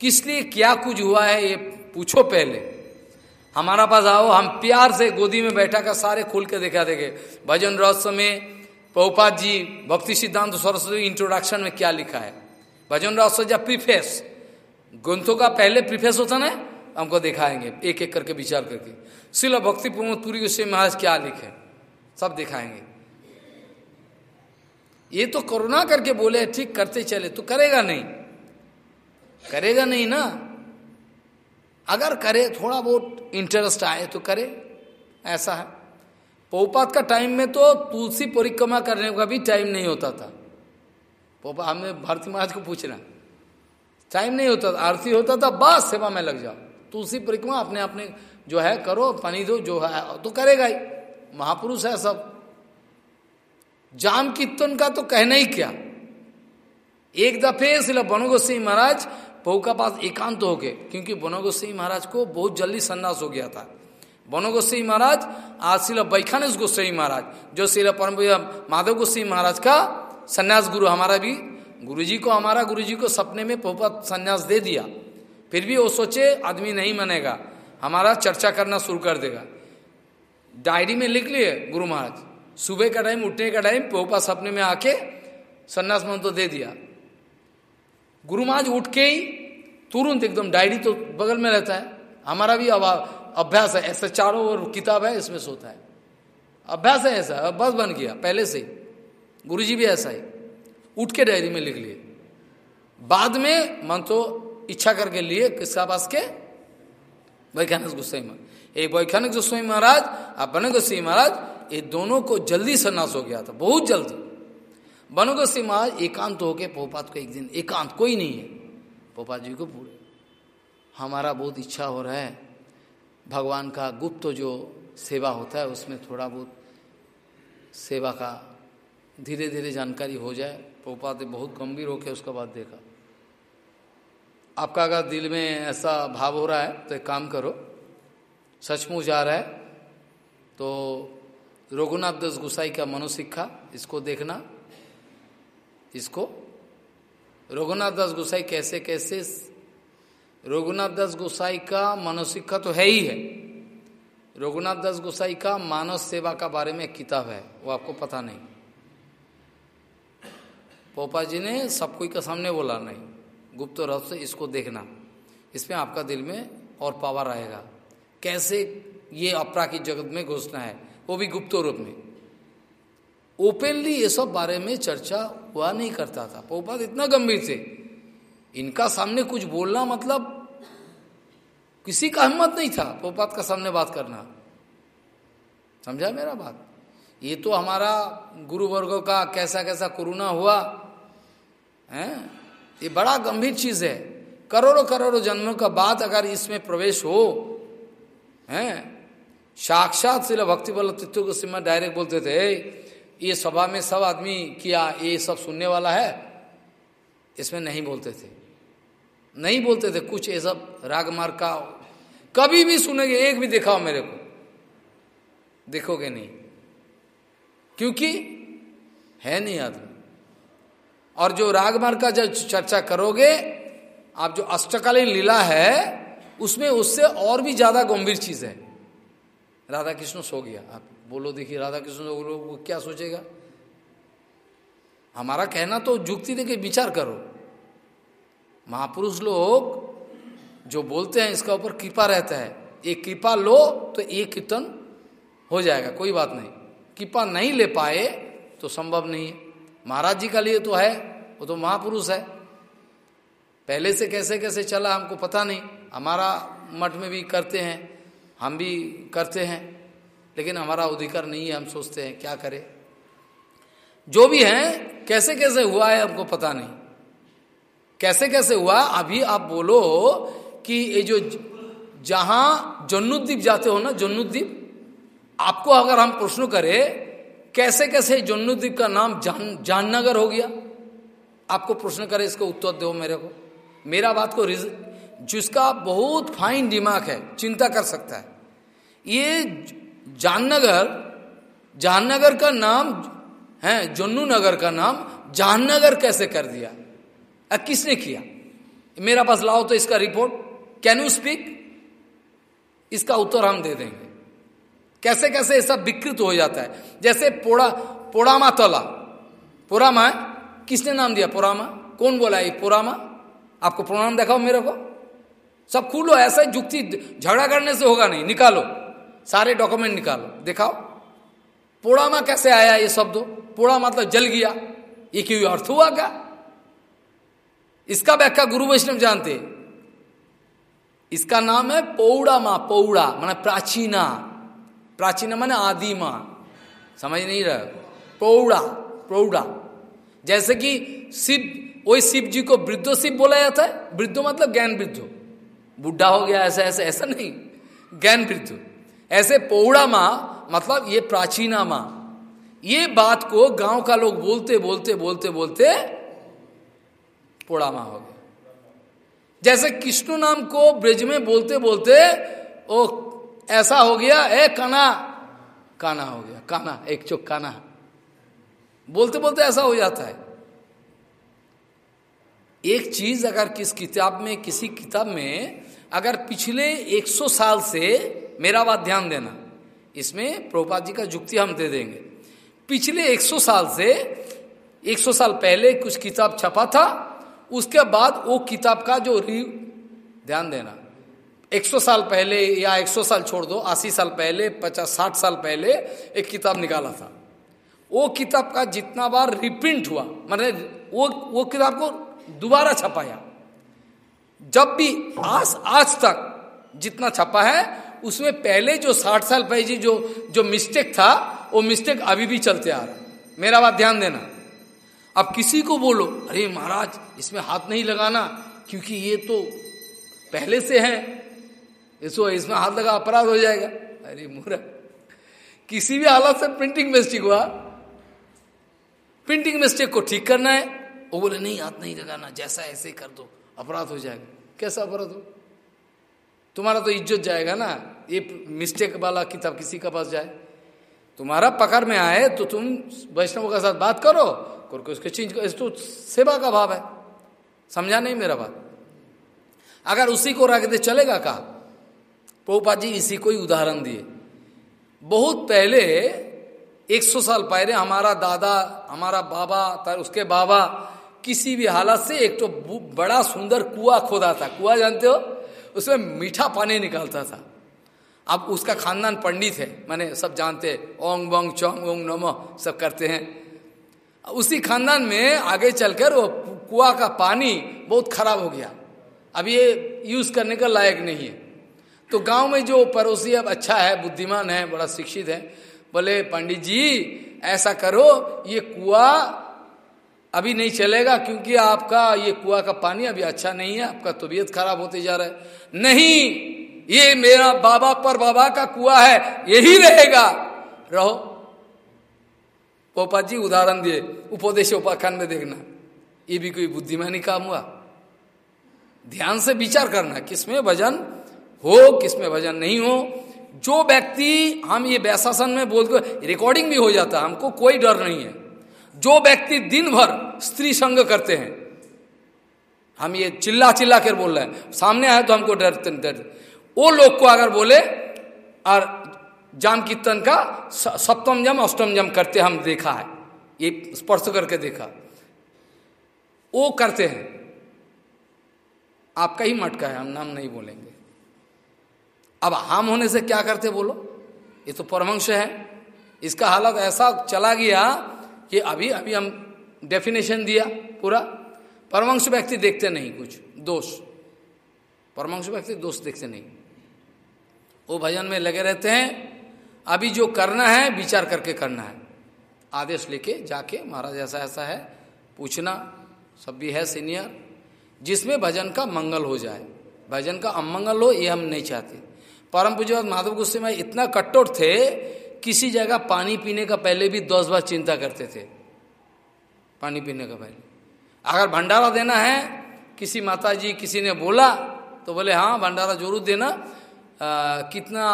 किस लिए क्या कुछ हुआ है, ये पूछो पहले। हमारा पास आओ, हम प्यार से गोदी में बैठा कर सारे खोल के दिखा देंगे। भजन रहस्य में पहुपात जी भक्ति सिद्धांत सरस्वती इंट्रोडक्शन में क्या लिखा है? भजन जब प्रीफेस ग्रंथों का पहले प्रीफेस होता ना, हमको दिखाएँगे, एक एक करके विचार करके। सिला भक्ति प्रमोद पुरी गोस्वामी महाराज क्या लिखे? सब दिखाएँगे। ये तो करुणा करके बोले, ठीक करते चले तो करेगा नहीं। करेगा नहीं ना। अगर करे, थोड़ा बहुत इंटरेस्ट आए तो करे। ऐसा है। पोपात का टाइम में तो तुलसी परिक्रमा करने का भी टाइम नहीं होता था। पोपा, हमें भारती महाराज को पूछना टाइम नहीं होता था, आरती होता था, बस सेवा में लग जाओ। तुलसी परिक्रमा अपने अपने जो है, करो, पानी दो, जो है तो करेगा ही। महापुरुष है सब। जाम कीर्तन का तो कहना ही क्या? एक दफे सिला सिंह महाराज, पहु का पास एकांत हो गए, क्योंकि बनोगो सिंह महाराज को बहुत जल्दी संन्यास हो गया था। बनोगोस्वी महाराज, आज शिला बैखानेश गोस्वी महाराज, जो शिला परम माधव गोस्वी महाराज का संन्यास गुरु हमारा भी, गुरुजी को, हमारा गुरुजी को सपने में पोपत संन्यास दे दिया। फिर भी वो सोचे, आदमी नहीं मानेगा, हमारा चर्चा करना शुरू कर देगा। डायरी में लिख लिए गुरु महाराज, सुबह का टाइम, उठने का टाइम पोपा सपने में आके संन्यास तो दे दिया। गुरु महाराज उठ के ही तुरंत एकदम डायरी तो बगल में रहता है, हमारा भी अभ्यास है, ऐसा चारों ओर किताब है, इसमें सोता है। अभ्यास है ऐसा बस बन गया, पहले से गुरु जी भी ऐसा ही। उठ के डायरी में लिख लिए। बाद में मन तो इच्छा करके लिए, किसका पास के? वैखानिक गोस्वाई महाराज। एक वैखानिक गोस्वाई महाराज और बन गोस्वाई महाराज, ये दोनों को जल्दी सन्यास हो गया था, बहुत जल्दी। बन गोस्वाई महाराज, एकांत होके पोपात को एक दिन, एकांत कोई नहीं है। पोपात जी को पूरे। हमारा बहुत इच्छा हो रहा है। भगवान का गुप्त जो सेवा होता है, उसमें थोड़ा बहुत सेवा का धीरे धीरे जानकारी हो जाए। पोपात बहुत गंभीर होकर उसके बाद देखा। आपका अगर दिल में ऐसा भाव हो रहा है तो एक काम करो। सचमुच आ रहा है तो रघुनाथ दास गुसाई का मनोशिक्षा, इसको देखना। इसको रघुनाथ दास गुसाई कैसे कैसे रघुनाथ दास गोसाई का मनोशिक्षा तो है ही है। रघुनाथ दास गोसाई का मानव सेवा का बारे में किताब है, वो आपको पता नहीं। पोपा जी ने सब कोई का सामने बोला नहीं। गुप्त रथ से इसको देखना। इसमें आपका दिल में और पावर आएगा। कैसे ये अपरा की जगत में घुसना है, वो भी गुप्त रूप में। ओपनली ये सब बारे में चर्चा हुआ नहीं करता था। पोपा इतना गंभीर थे। इनका सामने कुछ बोलना मतलब किसी का हिम्मत नहीं था पोपात का सामने बात करना। समझा मेरा बात? ये तो हमारा गुरु वर्गों का कैसा कैसा कोरोना हुआ, है? ये बड़ा गंभीर चीज़ है। करोड़ों करोड़ों जन्मों का बाद अगर इसमें प्रवेश हो, हैं? साक्षात सिर्फ़ भक्ति बल तित्व को सिम्हा डायरेक्ट बोलते थे, ये सभा में सब आदमी किया, ये सब सुनने वाला है। इसमें नहीं बोलते थे। नहीं बोलते थे, कुछ ये सब राग मार का। कभी भी सुनेंगे, एक भी दिखाओ मेरे को। देखोगे नहीं। क्योंकि है नहीं आदमी। और जो रागमार का जब चर्चा करोगे, आप जो अष्टकालीन लीला है, उसमें उससे और भी ज़्यादा गंभीर चीज़ है। राधा कृष्ण सो गया। आप बोलो, देखिए राधा कृष्ण वो क्या सोचेगा? हमारा कहना तो जुक्ति देके विचार करो। महापुरुष लोग जो बोलते हैं, इसका ऊपर कृपा रहता है। एक कृपा लो तो एक कीर्तन हो जाएगा, कोई बात नहीं। कृपा नहीं ले पाए तो संभव नहीं है। महाराज जी का लिए तो है, वो तो महापुरुष है। पहले से कैसे कैसे चला, हमको पता नहीं। हमारा मठ में भी करते हैं, हम भी करते हैं, लेकिन हमारा अधिकार नहीं है, हम सोचते हैं, क्या करें। जो भी है, कैसे कैसे हुआ है, हमको पता नहीं। कैसे कैसे हुआ? अभी आप बोलो कि ये जो जहाँ जन्नुद्दीप जाते हो ना, जन्नुद्दीप, आपको अगर हम प्रश्न करें, कैसे कैसे जन्नुद्दीप का नाम जान जाननगर हो गया? आपको प्रश्न करें, इसको उत्तर दो मेरे को। मेरा बात को रिज, जिसका बहुत फाइन दिमाग है, चिंता कर सकता है। ये जाननगर जाननगर का नाम, है जन्नू नगर का नाम जाननगर कैसे कर दिया? किसने किया? मेरा पास लाओ तो इसका रिपोर्ट कैन यू स्पीक इसका उत्तर हम दे देंगे। कैसे कैसे सब विकृत हो जाता है? जैसे पोड़ा, पोड़ामा तला। पोरामा किसने नाम दिया? पोरामा कौन बोला ये पोरामा आपको प्रणाम दिखाओ मेरे को। सब खुलो, ऐसा जुक्ति, झगड़ा करने से होगा नहीं। निकालो। सारे डॉक्यूमेंट निकालो। दिखाओ। पोड़ामा कैसे आया ये शब्द? पोड़ा मतलब जल गया। ये क्यों अर्थ हुआ क्या? इसका व्याख्या गुरु वैष्णव जानते इसका नाम है पौड़ा माँ, पौड़ा, माना प्राचीना। प्राचीना माने आदि माँ। समझ नहीं रहे? पौड़ा पौड़ा। जैसे कि शिव, वही शिव जी को वृद्धो शिव बोला जाता है। वृद्धो मतलब ज्ञान वृद्धो। बुढ़ा हो गया ऐसा ऐसा ऐसा नहीं। ज्ञान वृद्धो। ऐसे पौड़ा माँ मतलब ये प्राचीना माँ। ये बात को गाँव का लोग बोलते बोलते बोलते बोलते पोड़ामा हो गया। जैसे कृष्ण नाम को ब्रज में बोलते बोलते, ओ, ऐसा हो गया, ए काना काना हो गया काना एक चुक काना बोलते बोलते ऐसा हो जाता है। एक चीज़ अगर किस किताब में, किसी किताब में, अगर पिछले 100 साल से मेरा बात ध्यान देना, इसमें प्रभुपाद जी का जुक्ति हम दे देंगे। पिछले 100 साल से 100 साल पहले कुछ किताब छपा था उसके बाद वो किताब का जो री, ध्यान देना 100 साल पहले या 100 साल छोड़ दो 80 साल पहले 50 60 साल पहले एक किताब निकाला था। वो किताब का जितना बार रिप्रिंट हुआ, मैंने वो वो किताब को दोबारा छपाया। जब भी आज आज तक जितना छपा है, उसमें पहले जो 60 साल पहले जो जो मिस्टेक था, वो मिस्टेक अभी भी चलते आ रहा मेरा बात ध्यान देना। अब किसी को बोलो, अरे महाराज, इसमें हाथ नहीं लगाना, क्योंकि ये तो पहले से है। इसको, इसमें हाथ लगा, अपराध हो जाएगा। अरे मुहरा किसी भी हालत से प्रिंटिंग मिस्टेक हुआ। प्रिंटिंग मिस्टेक को ठीक करना है। वो बोले, नहीं, हाथ नहीं लगाना, जैसा ऐसे कर दो, अपराध हो जाएगा। कैसा अपराध हो? तुम्हारा तो इज़्ज़त जाएगा ना। ये मिस्टेक वाला किताब किसी के पास जाए। तुम्हारा पकड़ में आए तो तुम वैष्णव के साथ बात करो। करके उसके चेंज करो तो सेवा का भाव है। समझा नहीं मेरा बात? अगर उसी को रख दे, चलेगा कहा? पोपा जी, इसी को ही उदाहरण दिए। बहुत पहले 100 साल पहले हमारा दादा, हमारा बाबा, तर उसके बाबा, किसी भी हालत से एक तो बड़ा सुंदर कुआ खोदा था। कुआ जानते हो? उसमें मीठा पानी निकालता था। अब उसका खानदान पंडित है। मैंने सब जानते ओंग बोंग चोंग ओंग नमो सब करते हैं। उसी खानदान में आगे चलकर वो कुआ का पानी बहुत खराब हो गया। अब ये यूज़ करने का लायक नहीं है। तो गाँव में जो पड़ोसी अब अच्छा है, बुद्धिमान है, बड़ा शिक्षित है, बोले, पंडित जी, ऐसा करो, ये कुआ अभी नहीं चलेगा क्योंकि आपका ये कुआ का पानी अभी अच्छा नहीं है, आपका तबीयत खराब होते जा रहा है। नहीं, ये मेरा बाबा पर बाबा का कुआ है, यही रहेगा। रहो। पोपा जी, उदाहरण दिए। उपदेश उपाख्यान में देखना। ये भी कोई बुद्धिमानी काम हुआ? ध्यान से विचार करना किसमें भजन हो किसमें भजन नहीं हो। जो व्यक्ति, हम ये वैशासन में बोल रिकॉर्डिंग भी हो जाता है हमको कोई डर नहीं है। जो व्यक्ति दिन भर स्त्री संग करते हैं, हम ये चिल्ला चिल्ला कर बोल रहे हैं। सामने आए तो हमको डरते डर। वो लोग को अगर बोले, और जाम कीर्तन का सप्तम जम, अष्टम जम करते हम देखा है। ये स्पर्श करके देखा। वो करते हैं। आपका ही मटका है, हम नाम नहीं बोलेंगे। अब हम होने से क्या करते बोलो? ये तो परमंश है। इसका हालत ऐसा चला गया कि अभी अभी हम डेफिनेशन दिया पूरा। परमंश व्यक्ति देखते नहीं कुछ। दोष। परमंश व्यक्ति दोष देखते नहीं। वो भजन में लगे रहते हैं। अभी जो करना है विचार करके करना है। आदेश लेके जाके महाराज ऐसा ऐसा है पूछना सब भी है सीनियर जिसमें भजन का मंगल हो जाए। भजन का अमंगल हो ये हम नहीं चाहते। परम पूज्य माधव गुस्से में इतना कट्टोट थे किसी जगह पानी पीने का पहले भी दस बार चिंता करते थे। पानी पीने का पहले। अगर भंडारा देना है किसी माता जी किसी ने बोला तो बोले हाँ भंडारा ज़रूर देना। आ, कितना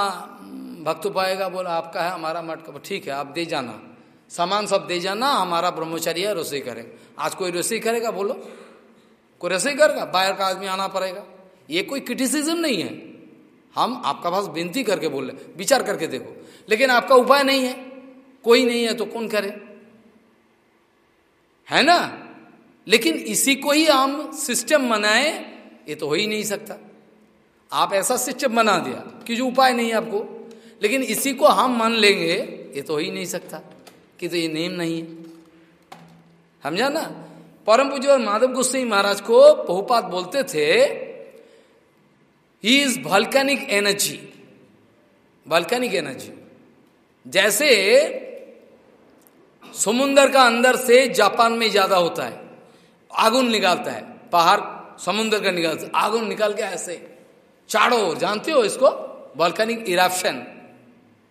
भक्त पाएगा, बोला, आपका है, हमारा मठ का ठीक है, आप दे जाना। सामान सब दे जाना, हमारा ब्रह्मचारी रसोई करेगा। आज कोई रसोई करेगा, बोलो। कोई रसोई करेगा, बाहर का आदमी आना पड़ेगा। ये कोई क्रिटिसिज्म नहीं है। हम आपका पास विनती करके बोल रहे विचार करके देखो। लेकिन आपका उपाय नहीं है। कोई नहीं है तो कौन करे? है ना? लेकिन इसी को ही हम सिस्टम बनाए ये तो हो ही नहीं सकता। आप ऐसा सिस्टम बना दिया कि जो उपाय नहीं है आपको लेकिन इसी को हम मान लेंगे, ये तो हो ही नहीं सकता, कि तो ये नेम नहीं है। समझा ना? परम पूज्य माधव गोस्वाई महाराज को बहुपात बोलते थे he is volcanic energy volcanic energy जैसे समुन्दर का अंदर से जापान में ज़्यादा होता है, आगुन निकालता है, पहाड़ समुन्द्र का निकालता है, आगुन निकाल के ऐसे, चारों, जानते हो इसको? वल्कैनिक इराप्शन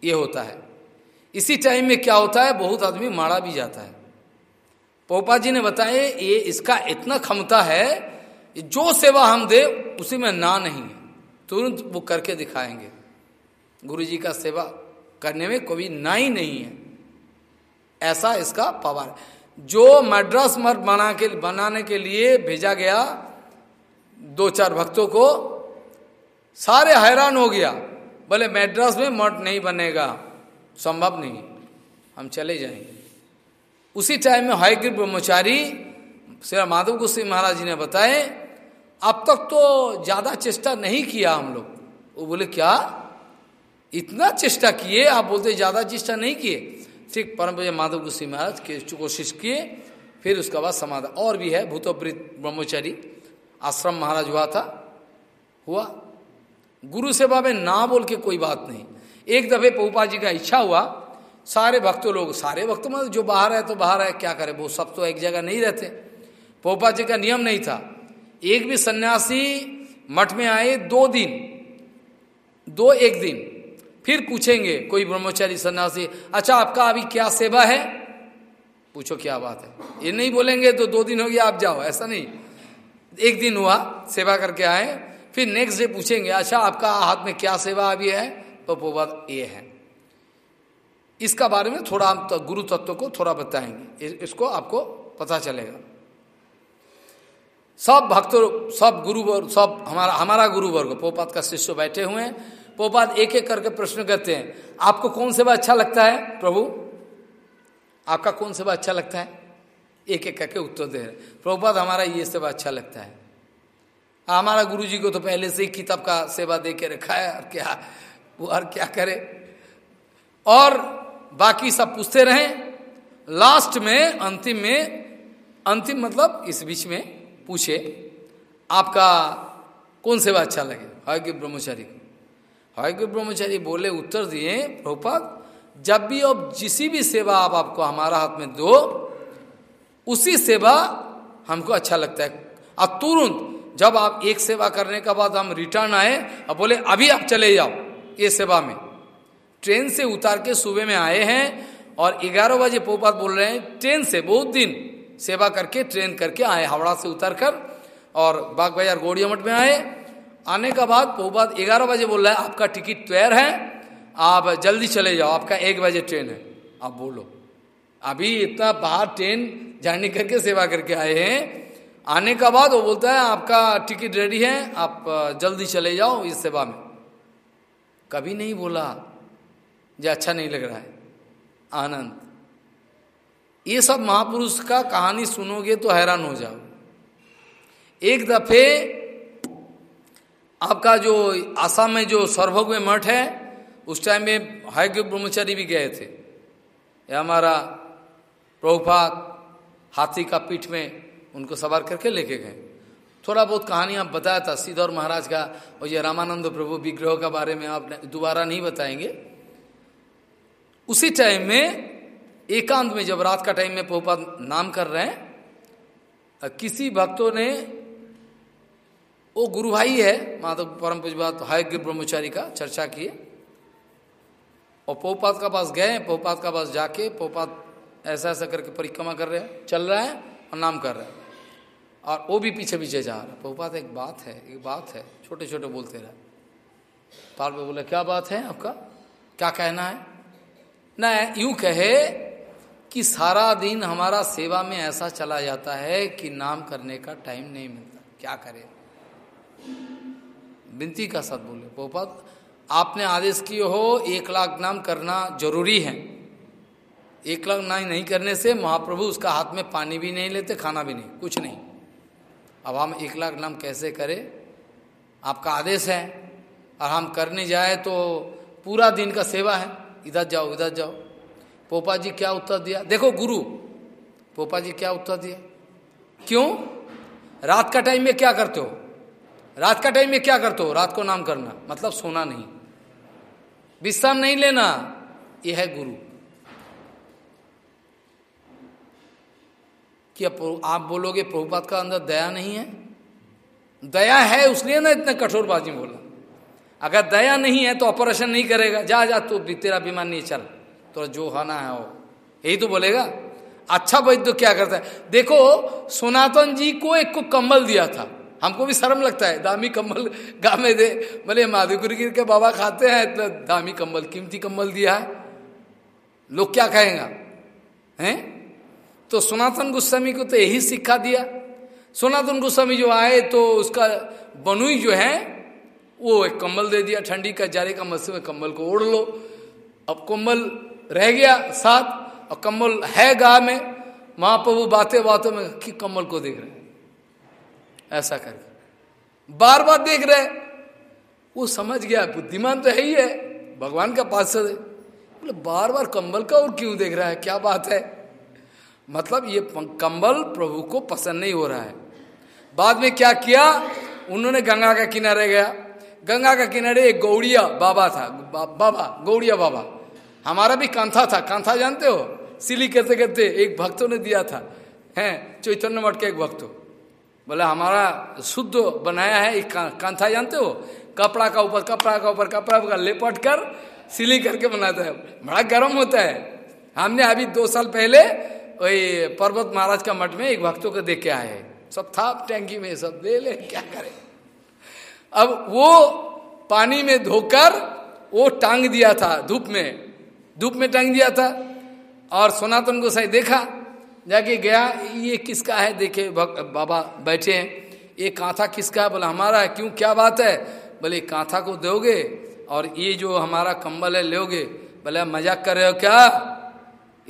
ये होता है। इसी टाइम में क्या होता है? बहुत आदमी मारा भी जाता है। पोपा जी ने बताया, ये इसका इतना क्षमता है, जो सेवा हम दे, उसी में ना नहीं है। तुरंत वो करके दिखाएँगे। गुरु जी का सेवा करने में कोई ना ही नहीं है। ऐसा इसका पावर जो मद्रास मठ बना के, बनाने के लिए भेजा गया, दो चार भक्तों को, सारे हैरान हो गया। बोले मैड्रास में मठ नहीं बनेगा। संभव नहीं। हम चले जाएँगे। उसी टाइम में हाईगिर ब्रह्मचारी श्री माधव गुस्सी महाराज जी ने बताए, अब तक तो ज़्यादा चेष्टा नहीं किया हम लोग। वो बोले, क्या? इतना चेष्टा किए? आप बोलते ज़्यादा चेष्टा नहीं किए? ठीक, परम पूज्य माधव गुस्सी महाराज के कोशिश किए, फिर उसके बाद समाधान और भी है। भूतोप्रीत ब्रह्मचारी आश्रम महाराज हुआ था, हुआ। गुरु सेवा में ना बोल के कोई बात नहीं। एक दफे पोपा जी का इच्छा हुआ, सारे भक्तों लोग, सारे भक्त मतलब जो बाहर है तो बाहर है, क्या करे, वो सब तो एक जगह नहीं रहते। पोपा जी का नियम नहीं था। एक भी सन्यासी मठ में आए दो दिन, दो एक दिन, फिर पूछेंगे कोई ब्रह्मचारी सन्यासी अच्छा आपका अभी क्या सेवा है? पूछो, क्या बात है? ये नहीं बोलेंगे तो दो दिन हो गया, आप जाओ। ऐसा नहीं। एक दिन हुआ, सेवा करके आए फिर नेक्स्ट डे पूछेंगे अच्छा आपका हाथ में क्या सेवा अभी है? तो बात ये है। इसका बारे में थोड़ा हम तो गुरु तत्व को थोड़ा बताएँगे। इसको आपको पता चलेगा। सब भक्त, सब गुरु वर्ग, सब हमारा हमारा गुरु वर्ग, पोपात का शिष्य बैठे हुए हैं। पोपात एक एक करके प्रश्न करते हैं, आपको कौन सेवा अच्छा लगता है, प्रभु? आपका कौन सेवा अच्छा लगता है? एक एक करके उत्तर दे रहे प्रभुपाद, हमारा ये सेवा अच्छा लगता है। हमारा गुरु जी को तो पहले से ही किताब का सेवा दे के रखा है, और क्या, वो और क्या करे? और बाकी सब पूछते रहे, लास्ट में, अंतिम में, अंतिम मतलब इस बीच में पूछे, आपका कौन सेवा अच्छा लगे? हयग्रीव ब्रह्मचारी को। हयग्रीव ब्रह्मचारी, बोले, उत्तर दिए, प्रभुपाद, जब भी अब जिसी भी सेवा आप, आपको हमारा हाथ में दो, उसी सेवा हमको अच्छा लगता है। अब तुरंत जब आप एक सेवा करने के बाद हम रिटर्न आए, अब बोले, अभी आप चले जाओ। ये सेवा में। ट्रेन से उतार के सुबह में आए हैं और ग्यारह बजे पोपात बोल रहे हैं, ट्रेन से बहुत दिन सेवा करके, ट्रेन करके आए, हावड़ा से उतर कर। और बाग बाज़ार गोड़िया मठ में आए। आने का बाद पोपात ग्यारह बजे बोल रहा है, आपका टिकट तैयार है, आप जल्दी चले जाओ, आपका एक बजे ट्रेन है। आप बोलो, अभी इतना बाहर ट्रेन जाने करके सेवा करके आए हैं आने का बाद वो बोलता है, आपका टिकट रेडी है, आप जल्दी चले जाओ इस सेवा में. कभी नहीं बोला जो अच्छा नहीं लग रहा है। आनंद। ये सब महापुरुष का कहानी सुनोगे तो हैरान हो जाओ एक दफे आपका जो आसाम में जो सर्वभोग में मठ है, उस टाइम में हाईग्रीव ब्रह्मचारी भी गए थे। हमारा प्रभुपात हाथी का पीठ में उनको सवार करके लेके गए। थोड़ा बहुत कहानियाँ बताया था सीधौर महाराज का और ये रामानंद प्रभु विग्रह का बारे में आप दोबारा नहीं बताएँगे। उसी टाइम में, एकांत में जब रात का टाइम में पोपात नाम कर रहे हैं किसी भक्तों ने वो गुरु भाई है, माधव परम पूजबात हायग्र ब्रह्मचारी का चर्चा किए और पोपात का पास गए पोपात का पास जाके पोपात ऐसा ऐसा करके परिक्रमा कर रहे हैं, चल रहा है और नाम कर रहे हैं। और वो भी पीछे पीछे जा रहा पोपात एक बात है, एक बात है, छोटे छोटे बोलते रहे। पाल पे बोले, क्या बात है आपका? क्या कहना है? न, यूँ कहे कि सारा दिन हमारा सेवा में ऐसा चला जाता है कि नाम करने का टाइम नहीं मिलता। क्या करे? बिनती का साथ बोले पोपत आपने आदेश किए हो, एक लाख नाम करना ज़रूरी है। एक लाख नाम नहीं करने से महाप्रभु उसका हाथ में पानी भी नहीं लेते, खाना भी नहीं, कुछ नहीं। अब हम एक लाख नाम कैसे करें? आपका आदेश है। और हम करने जाए तो पूरा दिन का सेवा है। इधर जाओ इधर जाओ। पोपा जी क्या उत्तर दिया? देखो गुरु, पोपा जी क्या उत्तर दिया? क्यों? रात का टाइम में क्या करते हो? रात का टाइम में क्या करते हो? रात को नाम करना। मतलब सोना नहीं। विश्राम नहीं लेना। यह है गुरु। कि आप बोलोगे प्रभुपात का अंदर दया नहीं है? दया है उसलिए ना इतना कठोरबाजी बोला। अगर दया नहीं है तो ऑपरेशन नहीं करेगा। जा जा, तू तो तेरा बीमार नहीं चल। तो जो होना है वो यही तो बोलेगा। अच्छा वैद्य क्या करता है? देखो, सनातन जी को एक को कम्बल दिया था। हमको भी शर्म लगता है, दामी कम्बल गा में दे। बोले, माधुकुर के बाबा खाते हैं, इतना दामी कम्बल, कीमती कम्बल दिया है। लोग क्या कहेगा? हैं? तो सनातन गोस्वामी को तो यही सिक्खा दिया। सनातन गोस्वामी जो आए तो उसका बनुई जो है, वो एक कम्बल दे दिया, ठंडी का जारे का मौसम में कम्बल को ओढ़ लो। अब कम्बल रह गया साथ और कम्बल है गा में महाप्रभु बातें बातों में कि कम्बल को देख रहे ऐसा कर बार बार देख रहे वो समझ गया, बुद्धिमान तो है ही है, भगवान का से बोले बार बार कंबल का और क्यों देख रहा है? क्या बात है? मतलब ये कंबल प्रभु को पसंद नहीं हो रहा है। बाद में क्या किया? उन्होंने गंगा का किनारे गया। गंगा का किनारे एक गौड़िया बाबा था। बा, बाबा गौड़िया बाबा। हमारा भी कांथा था। कांथा जानते हो? सिली करते करते एक भक्तों ने दिया था। हैं चैतन्य मठ के एक भक्तों। बोले हमारा शुद्ध बनाया है एक कांथा जानते हो? कपड़ा का ऊपर कपड़ा का ऊपर कपड़ा का लेपट कर सिली करके बनाता है। बड़ा गर्म होता है। हमने अभी दो साल पहले वही पर्वत महाराज का मठ में एक भक्तों को देख के आए सब था टैंकी में, सब ले ले, क्या करे? अब वो पानी में धोकर वो टांग दिया था धूप में। धूप में टांग दिया था और सनातन गोसाई देखा, जाके गया, ये किसका है? देखे बाबा बैठे हैं। ये कांथा किसका है? बोला, हमारा है। क्यों? क्या बात है? बोले, कांथा को दोगे और ये जो हमारा कंबल है, लोगे। बोले, मज़ाक कर रहे हो क्या?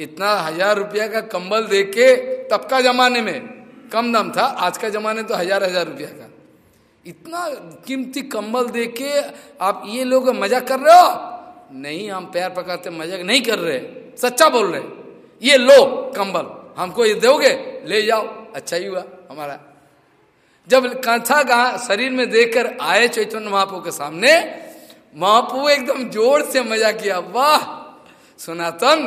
इतना हज़ार रुपया का कंबल दे के तब का जमाने में, कम दाम था, आज का जमाने तो हज़ार हज़ार रुपया का। इतना कीमती कंबल दे के आप ये लोग मज़ाक कर रहे हो? नहीं, हम पैर पकड़ते मज़ाक नहीं कर रहे, सच्चा बोल रहे ये लो कंबल, हमको ये दोगे, ले जाओ। अच्छा ही हुआ हमारा। जब कांथा का शरीर में देखकर आए चैतन्य महापू के सामने महापू एकदम ज़ोर से मज़ा किया, वाह, सनातन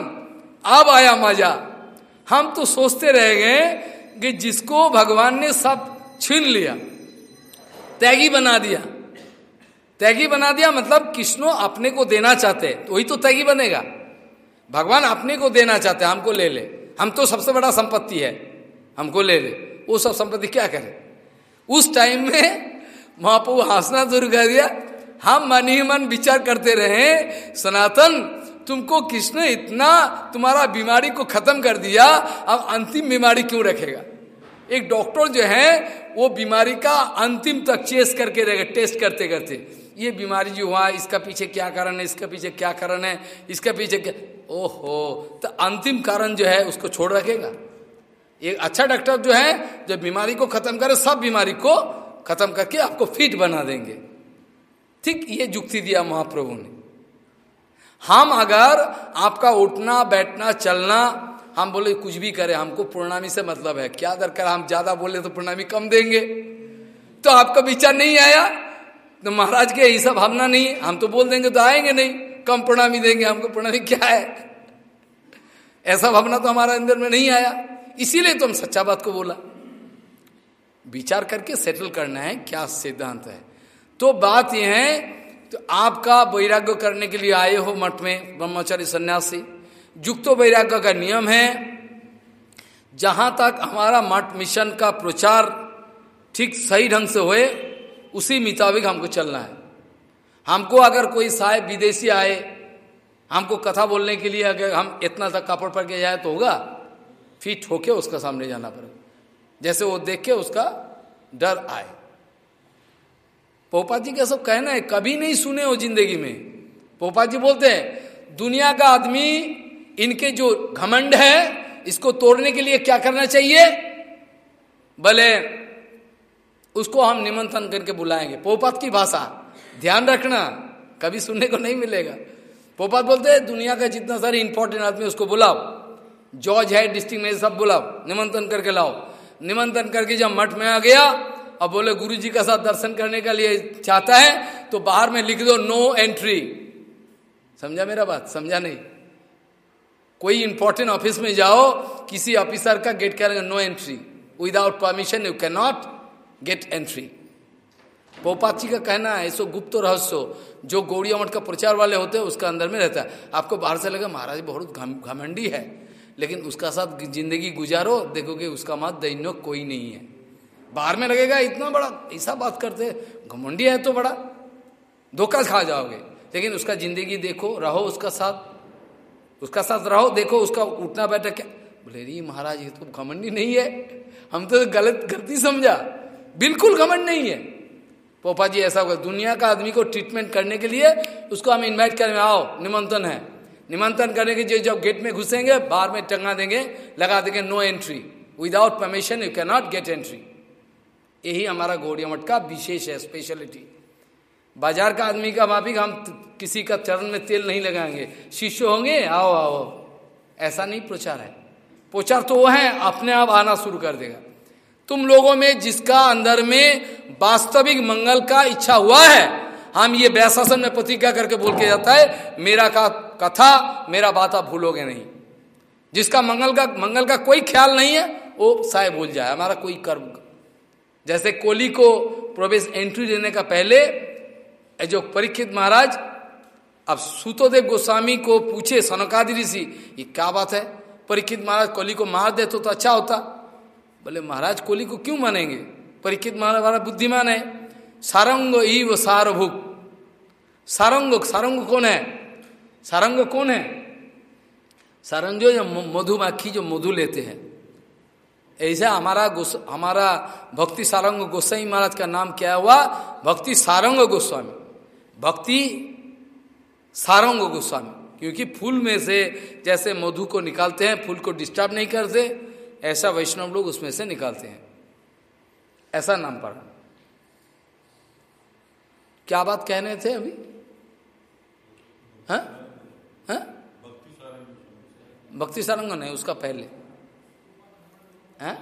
अब आया मज़ा। हम तो सोचते रह गए कि जिसको भगवान ने सब छीन लिया तैगी बना दिया। तैगी बना दिया मतलब कृष्णो अपने को देना चाहते हैं तो वही तो त्यागी बनेगा। भगवान अपने को देना चाहते हैं, हमको ले ले। हम तो सबसे बड़ा संपत्ति है, हमको ले ले। वो सब संपत्ति क्या करे? उस टाइम में महाप्रभु हंसना शुरू कर दिया हम मन ही मन विचार करते रहे, सनातन तुमको किसने इतना तुम्हारा बीमारी को खत्म कर दिया, अब अंतिम बीमारी क्यों रखेगा? एक डॉक्टर जो है, वो बीमारी का अंतिम तक चेस करके रहेगा टेस्ट करते करते। ये बीमारी जो हुआ, इसका पीछे क्या कारण है, इसका पीछे क्या कारण है, इसका पीछे क्या ओहो तो अंतिम कारण जो है, उसको छोड़ रखेगा। एक अच्छा डॉक्टर जो है जो बीमारी को खत्म करे, सब बीमारी को खत्म करके आपको फिट बना देंगे। ठीक, ये जुक्ति दिया महाप्रभु ने। हम अगर आपका उठना, बैठना, चलना, हम बोले, कुछ भी करें, हमको प्रणामी से मतलब है। क्या दरकार हम ज़्यादा बोले तो प्रणामी कम देंगे। तो आपका विचार नहीं आया? तो महाराज के ऐसा भावना नहीं, हम तो बोल देंगे तो आएँगे नहीं। कम प्रणामी देंगे, हमको प्रणामी क्या है? ऐसा भावना तो हमारा अंदर में नहीं आया। इसीलिए तो हम सच्चा बात को बोला। विचार करके सेटल करना है, क्या सिद्धांत है? तो बात यह है तो आपका वैराग्य करने के लिए आए हो मठ में, ब्रह्मचारी सन्यासी। युक्तो वैराग्य का नियम है, जहाँ तक हमारा मठ मिशन का प्रचार ठीक सही ढंग से होए, उसी मुताबिक हमको चलना है। हमको अगर कोई साहेब विदेशी आए, हमको कथा बोलने के लिए अगर हम इतना तक कापड़ पड़ के जाए तो होगा, फिर ठोके उसका सामने जाना पड़ेगा जैसे वो देख के उसका डर आए। पोपा जी का सब कहना है, कभी नहीं सुने हो ज़िंदगी में। पोपा जी बोलते हैं, दुनिया का आदमी, इनके जो घमंड है, इसको तोड़ने के लिए क्या करना चाहिए? भले, उसको हम निमंत्रण करके बुलाएँगे। पोपात की भाषा, ध्यान रखना, कभी सुनने को नहीं मिलेगा। पोपात बोलते हैं, दुनिया का जितना सारे इंपॉर्टेंट आदमी उसको बुलाओ। जॉर्ज है, डिस्ट्रिक्ट में सब बुलाओ, निमंत्रण करके लाओ। निमंत्रण करके जब मठ में आ गया अब बोले गुरु जी का साथ दर्शन करने के लिए चाहता है तो बाहर में लिख दो नो एंट्री समझा मेरा बात? समझा नहीं? कोई इंपॉर्टेंट ऑफ़िस में जाओ, किसी ऑफिसर का गेट करेंगे no entry without permission you can not get entry पोपाची का कहना है, ऐसो गुप्त रहस्य, जो गौड़िया मठ का प्रचार वाले होते हैं, उसका अंदर में रहता है। आपको बाहर से लगा, महाराज, बहुत घमंडी है। लेकिन उसका साथ ज़िंदगी गुजारो, देखोगे उसका मत दैन्य कोई नहीं है। बाहर में लगेगा, इतना बड़ा, ऐसा बात करते घमंडी है तो बड़ा। धोखा खा जाओगे। लेकिन उसका ज़िंदगी देखो, रहो उसका साथ। उसका साथ रहो, देखो उसका उठना बैठा क्या। बोले री महाराज, ये तो घमंडी नहीं है। हम तो गलत, गलती समझा। बिल्कुल घमंड नहीं है। पोपा जी, ऐसा होगा दुनिया का आदमी को ट्रीटमेंट करने के लिए उसको हम इनवाइट करेंगे, आओ, निमंत्रण है। निमंत्रण करने के लिए जब गेट में घुसेंगे, बाहर में टंगा देंगे, लगा देंगे no entry without permission you can not get entry यही हमारा गौड़िया मठ का विशेष है स्पेशलिटी बाज़ार का आदमी का माफिक, हम किसी का चरण में तेल नहीं लगाएँगे। शिष्य होंगे, आओ आओ। ऐसा नहीं प्रचार है। प्रचार तो वो है, अपने आप आना शुरू कर देगा। तुम लोगों में जिसका अंदर में वास्तविक मंगल का इच्छा हुआ है, हम ये व्याशासन में प्रतिज्ञा करके बोल के जाता है, मेरा का कथा, मेरा बात आप भूलोगे नहीं। जिसका मंगल का मंगल का कोई ख्याल नहीं है, वो साय भूल जाए। हमारा कोई कर्म जैसे कोली को प्रवेश एंट्री देने का पहले जो परीक्षित महाराज अब सूतोदेव गोस्वामी को पूछे सनकादि ऋषि ये क्या बात है? परीक्षित महाराज कोली को मार दे तो, तो अच्छा होता। बोले महाराज कोली को क्यों मानेंगे? परीक्षित महाराज बुद्धिमान है। सारंग ईव सारभुक। सारंग सारंग कौन है? सारंग कौन है? सारंग जो मधुमाखी जो मधु लेते हैं। ऐसा हमारा हमारा भक्ति सारंग गोस्वामी महाराज का नाम क्या हुआ? भक्ति सारंग गोस्वामी। भक्ति सारंग गोस्वामी। क्योंकि फूल में से जैसे मधु को निकालते हैं, फूल को डिस्टर्ब नहीं करते, ऐसा वैष्णव लोग उसमें से निकालते हैं। ऐसा नाम पड़ा। क्या बात कहने थे अभी? हाँ? हाँ? भक्ति सारंग नहीं, उसका पहले। हाँ?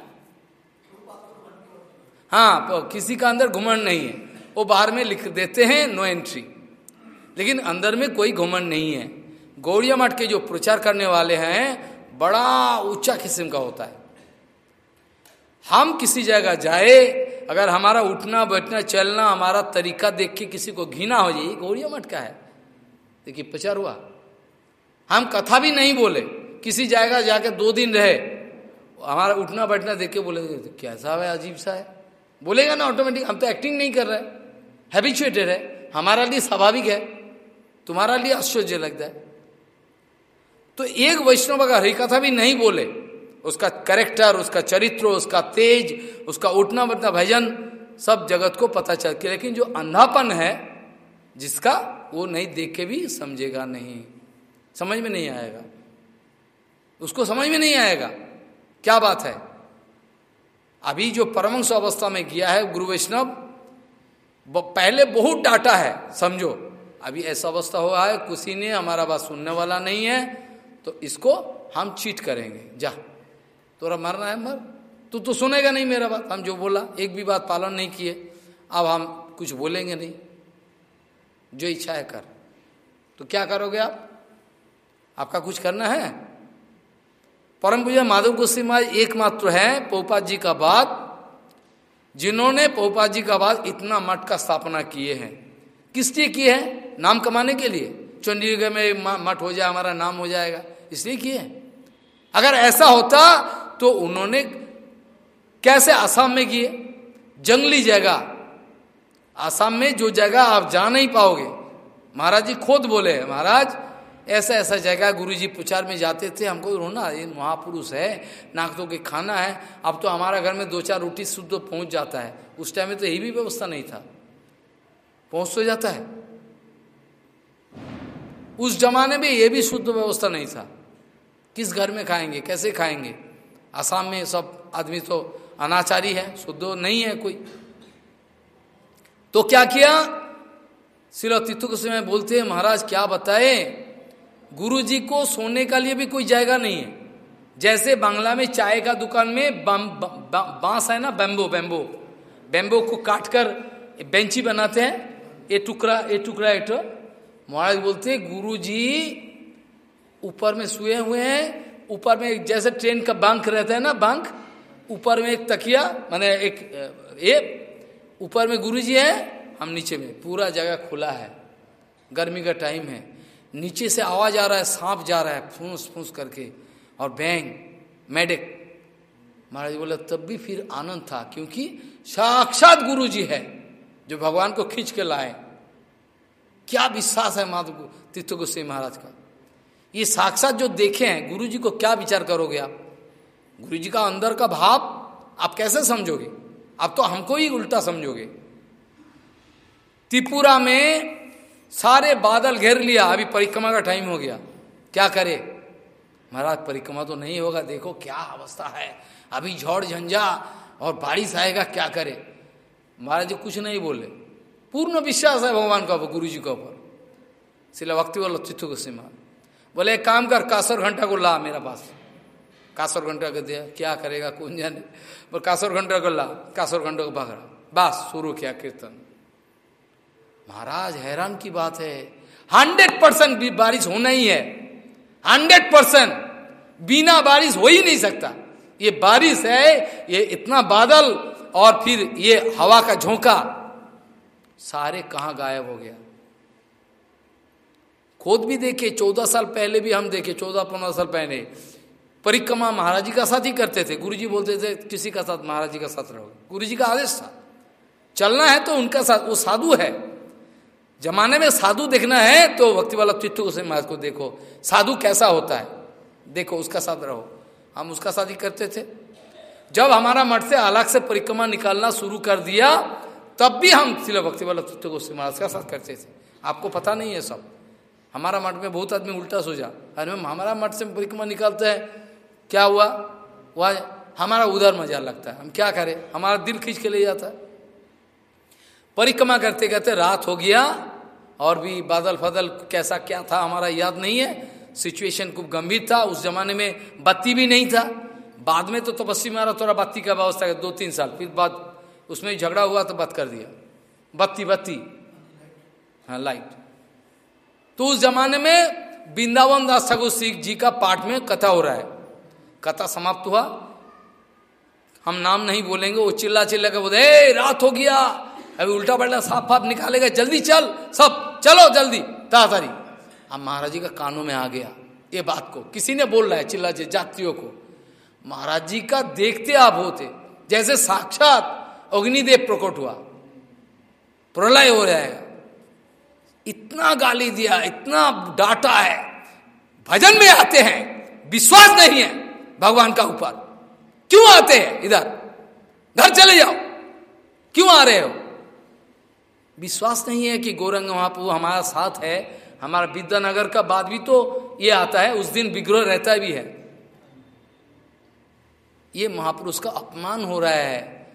हाँ किसी का अंदर घुमंड नहीं है। वो बाहर में लिख देते हैं नो एंट्री लेकिन अंदर में कोई घुमंड नहीं है। गौड़िया मठ के जो प्रचार करने वाले हैं, बड़ा ऊँचा किस्म का होता है। हम किसी जगह जाए, अगर हमारा उठना, बैठना, चलना, हमारा तरीका देख के किसी को घिना हो जाए गौड़िया मठ का है। देखिए, प्रचार हुआ। हम कथा भी नहीं बोले। किसी जगह जाके दो दिन रहे हमारा उठना बैठना देख के बोले, कैसा है अजीब सा है। बोलेगा ना ऑटोमेटिक हम तो एक्टिंग नहीं कर रहे हैबिचुएटेड है। हमारा लिए स्वाभाविक है। तुम्हारा लिए आश्चर्य लगता है। तो एक वैष्णव अगर हरिकथा भी नहीं बोले, उसका करेक्टर उसका चरित्र, उसका तेज, उसका उठना बैठना, भजन, सब जगत को पता चल के, लेकिन जो अंधापन है, जिसका वो नहीं देख के भी समझेगा नहीं। समझ में नहीं आएगा। उसको समझ में नहीं आएगा। क्या बात है? अभी जो परमंश अवस्था में गया है गुरु वैष्णव पहले बहुत डाटा है, समझो। अभी ऐसा अवस्था हुआ है, किसी ने हमारा बात सुनने वाला नहीं है तो इसको हम चीट करेंगे। जा, तोरा मरना है, मर। तू तो सुनेगा नहीं मेरा बात। हम जो बोला, एक भी बात पालन नहीं किए। अब हम कुछ बोलेंगे नहीं। जो इच्छा है कर। तो क्या करोगे आप? आपका कुछ करना है? परम पूजा माधव गोस्वी महाराज एकमात्र है पोपात जी का बाद जिन्होंने पोपात जी का बाद इतना मठ का स्थापना किए हैं। किस लिए किए हैं? नाम कमाने के लिए। चंडीगढ़ में मठ हो जाए, हमारा नाम हो जाएगा। इसलिए किए अगर ऐसा होता तो उन्होंने कैसे आसाम में किए? जंगली जगह। आसाम में जो जगह आप जा नहीं पाओगे, महाराज जी खुद बोले महाराज ऐसा ऐसा जगह गुरु जी प्रचार में जाते थे, हमको रोना, ये महापुरुष है नाक तो के खाना है, अब तो हमारा घर में दो चार रोटी शुद्ध पहुँच जाता है। उस टाइम में तो यही भी व्यवस्था नहीं था। पहुँच तो जाता है। उस जमाने में ये भी शुद्ध व्यवस्था नहीं था। किस घर में खाएँगे, कैसे खाएँगे? आसाम में सब आदमी तो अनाचारी है, शुद्ध नहीं है कोई। तो क्या किया? सिलो तितु से मैं बोलते हैं, महाराज, क्या बताए? गुरु जी को सोने का लिए भी कोई जाएगा नहीं है। जैसे बांग्ला में चाय का दुकान में बाँस है ना, बैम्बो बैम्बो। बैम्बो को काट कर बेंची बनाते हैं, ये टुकड़ा ये टुकड़ा एक महाराज बोलते गुरु जी ऊपर में सोए हुए हैं, ऊपर में जैसे ट्रेन का बंक रहता है ना, बंक, ऊपर में एक तकिया, माने एक ऊपर में गुरु जी है, हम नीचे में, पूरा जगह खुला है। गर्मी का टाइम है। नीचे से आवाज़ आ रहा है, सांप जा रहा है, फूस फूस करके। और बैंग मेडिक महाराज बोले, तब भी फिर आनंद था, क्योंकि साक्षात गुरु जी है, जो भगवान को खींच के लाए। क्या विश्वास है माधव तीर्थ गोस्वी महाराज का? ये साक्षात जो देखे हैं गुरु जी को क्या विचार करोगे आप? गुरु जी का अंदर का भाव आप कैसे समझोगे? आप तो हमको ही उल्टा समझोगे। त्रिपुरा में सारे बादल घेर लिया, अभी परिक्रमा का टाइम हो गया। क्या करे? महाराज, परिक्रमा तो नहीं होगा, देखो क्या अवस्था है। अभी झोड़ झंझा और बारिश आएगा, क्या करे? महाराज जी कुछ नहीं बोले। पूर्ण विश्वास है भगवान का ऊपर गुरु जी के ऊपर। सिला वक्ति बोलो चित्तू को सीमा। बोले, एक काम कर, कासर घंटा को ला मेरा पास। कासर घंटा को दिया, क्या करेगा कौन जाने बोल, कासर घंटा को ला, कासर घंटा को पकड़ा। बस, शुरू किया कीर्तन। महाराज, हैरान की बात है। हंड्रेड परसेंट बारिश होना ही है। हंड्रेड परसेंट बिना बारिश हो ही नहीं सकता। ये बारिश है, ये इतना बादल और फिर ये हवा का झोंका। सारे कहा गायब हो गया? खुद भी देखे, चौदह साल पहले भी हम देखे, चौदह पंद्रह साल पहले। परिक्रमा महाराज जी का साथ ही करते थे। गुरु जी बोलते थे, किसी का साथ, महाराज जी का साथ रहो गुरु जी का आदेश था। चलना है तो उनका साथ, वो साधु है। जमाने में साधु देखना है तो भक्ति वाला चित्तु से महाराज को देखो। साधु कैसा होता है? देखो, उसका साथ रहो। हम उसका साथ ही करते थे। जब हमारा मठ से अलग से परिक्रमा निकालना शुरू कर दिया, तब भी हम सिला भक्ति वाला चित्त गोस्वी महाराज का साथ करते थे। आपको पता नहीं है सब। हमारा मठ में बहुत आदमी उल्टा सोचा अरे मैम, हमारा मठ से परिक्रमा निकालते हैं। क्या हुआ? वह हमारा उधर मज़ा लगता है। हम क्या करें? हमारा दिल खींच के ले जाता है। परिक्रमा करते करते रात हो गया। और भी बादल फदल कैसा क्या था हमारा याद नहीं है। सिचुएशन खूब गंभीर था। उस जमाने में बत्ती भी नहीं था। बाद में तो तपस्वी मारा थोड़ा बत्ती का व्यवस्था दो तीन साल। फिर बाद उसमें झगड़ा हुआ तो बंद कर दिया। बत्ती बत्ती। हाँ लाइट तो उस जमाने में वृंदावन दास ठाकुर सिंह जी का पाठ में कथा हो रहा है। कथा समाप्त हुआ। हम नाम नहीं बोलेंगे, वो चिल्ला चिल्ला के बोले रात हो गया। अभी उल्टा पलटा साफ़ फाफ निकालेगा, जल्दी चल, सब, चलो जल्दी ताड़ाताड़ी अब महाराज जी का कानों में आ गया, ये बात को। किसी ने बोल रहा है चिल्ला जी जातियों को, महाराज जी का देखते आप होते, जैसे साक्षात अग्निदेव प्रकट हुआ, प्रलय हो जाएगा इतना गाली दिया, इतना डांटा है, भजन में आते हैं, विश्वास नहीं है, भगवान का ऊपर क्यों आते हैं इधर? घर चले जाओ। क्यों आ रहे हो? विश्वास नहीं है कि गौरंग महाप्रभु हमारा साथ है, हमारा विद्यानगर का बाद भी तो ये आता है, उस दिन विग्रह रहता भी है। ये महापुरुष का अपमान हो रहा है।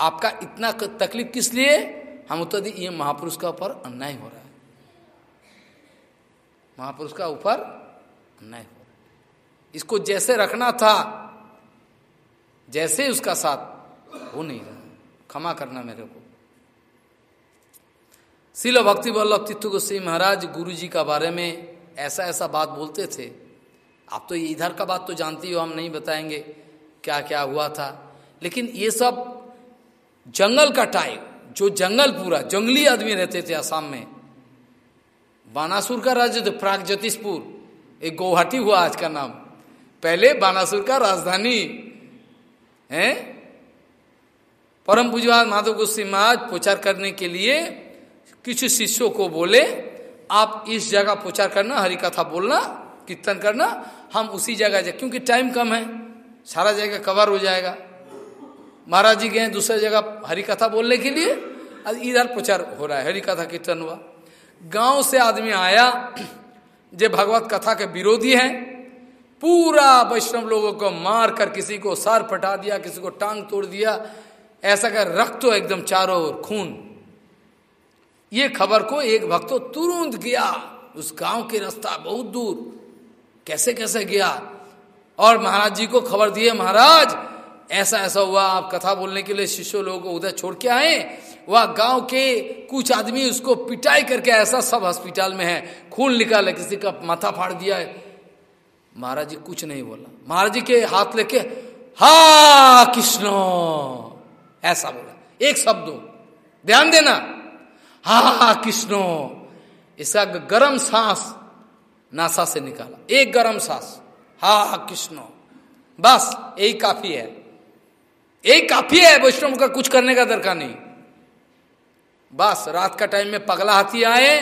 आपका इतना तकलीफ़ किस लिए? हम उत्तर दी, ये महापुरुष का ऊपर अन्याय हो रहा है। महापुरुष का ऊपर अन्याय हो रहा है। इसको जैसे रखना था, जैसे उसका साथ वो नहीं रहा। क्षमा करना मेरे को। शिल भक्ति वल्लभ तीर्थ गोस्वी महाराज गुरु जी का बारे में ऐसा ऐसा बात बोलते थे। आप तो इधर का बात तो जानती हो, हम नहीं बताएँगे क्या क्या हुआ था। लेकिन ये सब जंगल का टाइप जो जंगल पूरा, जंगली आदमी रहते थे असम में। बानासुर का राज्य तो प्राग ज्योतिषपुर एक गुवाहाटी हुआ आज का नाम। पहले बानासुर का राजधानी, है? परम पूजवाद माधव गोस्वी महाराज प्रचार करने के लिए कुछ शिष्यों को बोले, आप इस जगह प्रचार करना हरि कथा बोलना, कीर्तन करना, हम उसी जगह जाए। क्योंकि टाइम कम है, सारा जगह कवर हो जाएगा। महाराज जी गए दूसरे जगह हरि कथा बोलने के लिए इधर प्रचार हो रहा है हरि कथा कीर्तन हुआ। गाँव से आदमी आया, जो भगवत कथा के विरोधी है, पूरा वैष्णव लोगों को मार कर किसी को सर फटा दिया, किसी को टांग तोड़ दिया, ऐसा कर रक्त तो एकदम चारों ओर, खून। ये खबर को एक भक्त तुरंत गया। उस गाँव के रास्ता बहुत दूर। कैसे कैसे गया? और महाराज जी को खबर दिए महाराज, ऐसा ऐसा हुआ। आप कथा बोलने के लिए शिष्य लोगों को उधर छोड़ के आए। वह गाँव के कुछ आदमी उसको पिटाई करके ऐसा सब हॉस्पिटल में है। खून निकाले किसी का माथा फाड़ दिया है। महाराज जी कुछ नहीं बोला। महाराज जी के हाथ लेके, हा, कृष्ण! ऐसा बोला। एक शब्द, ध्यान देना। हा कृष्ण। इसका गरम सांस नासा से निकाला। एक गरम सांस। हा कृष्ण। बस, यही काफ़ी है। यही काफ़ी है, वैष्णव का कुछ करने का दरकार नहीं। बस, रात का टाइम में पगला हाथी आए।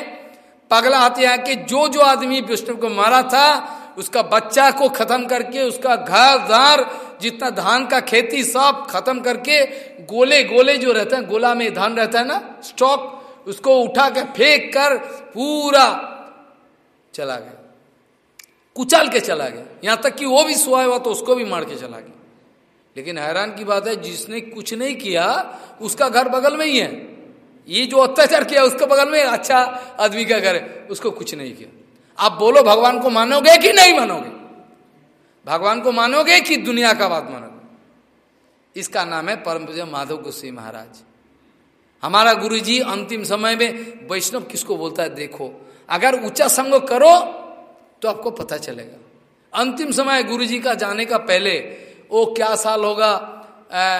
पगला हाथी आके जो जो आदमी विष्णु को मारा था, उसका बच्चा को खत्म करके, उसका घर दार जितना धान का खेती सब खत्म करके, गोले गोले जो रहते हैं, गोला में धान रहता है ना, स्टॉक उसको उठा के फेंक कर पूरा चला गया। कुचल के चला गया। यहाँ तक कि वो भी सोया हुआ तो उसको भी मार के चला गया। लेकिन हैरान की बात है, जिसने कुछ नहीं किया, उसका घर बगल में ही है। ये जो अत्याचार किया, उसके बगल में अच्छा आदमी का घर है, उसको कुछ नहीं किया। आप बोलो, भगवान को मानोगे कि नहीं मानोगे? भगवान को मानोगे कि दुनिया का बात मानोगे? इसका नाम है परम माधव गोस्वी महाराज। हमारा गुरुजी अंतिम समय में वैष्णव किसको बोलता है, देखो। अगर ऊँचा संग करो तो आपको पता चलेगा। अंतिम समय गुरुजी का जाने का पहले वो क्या साल होगा?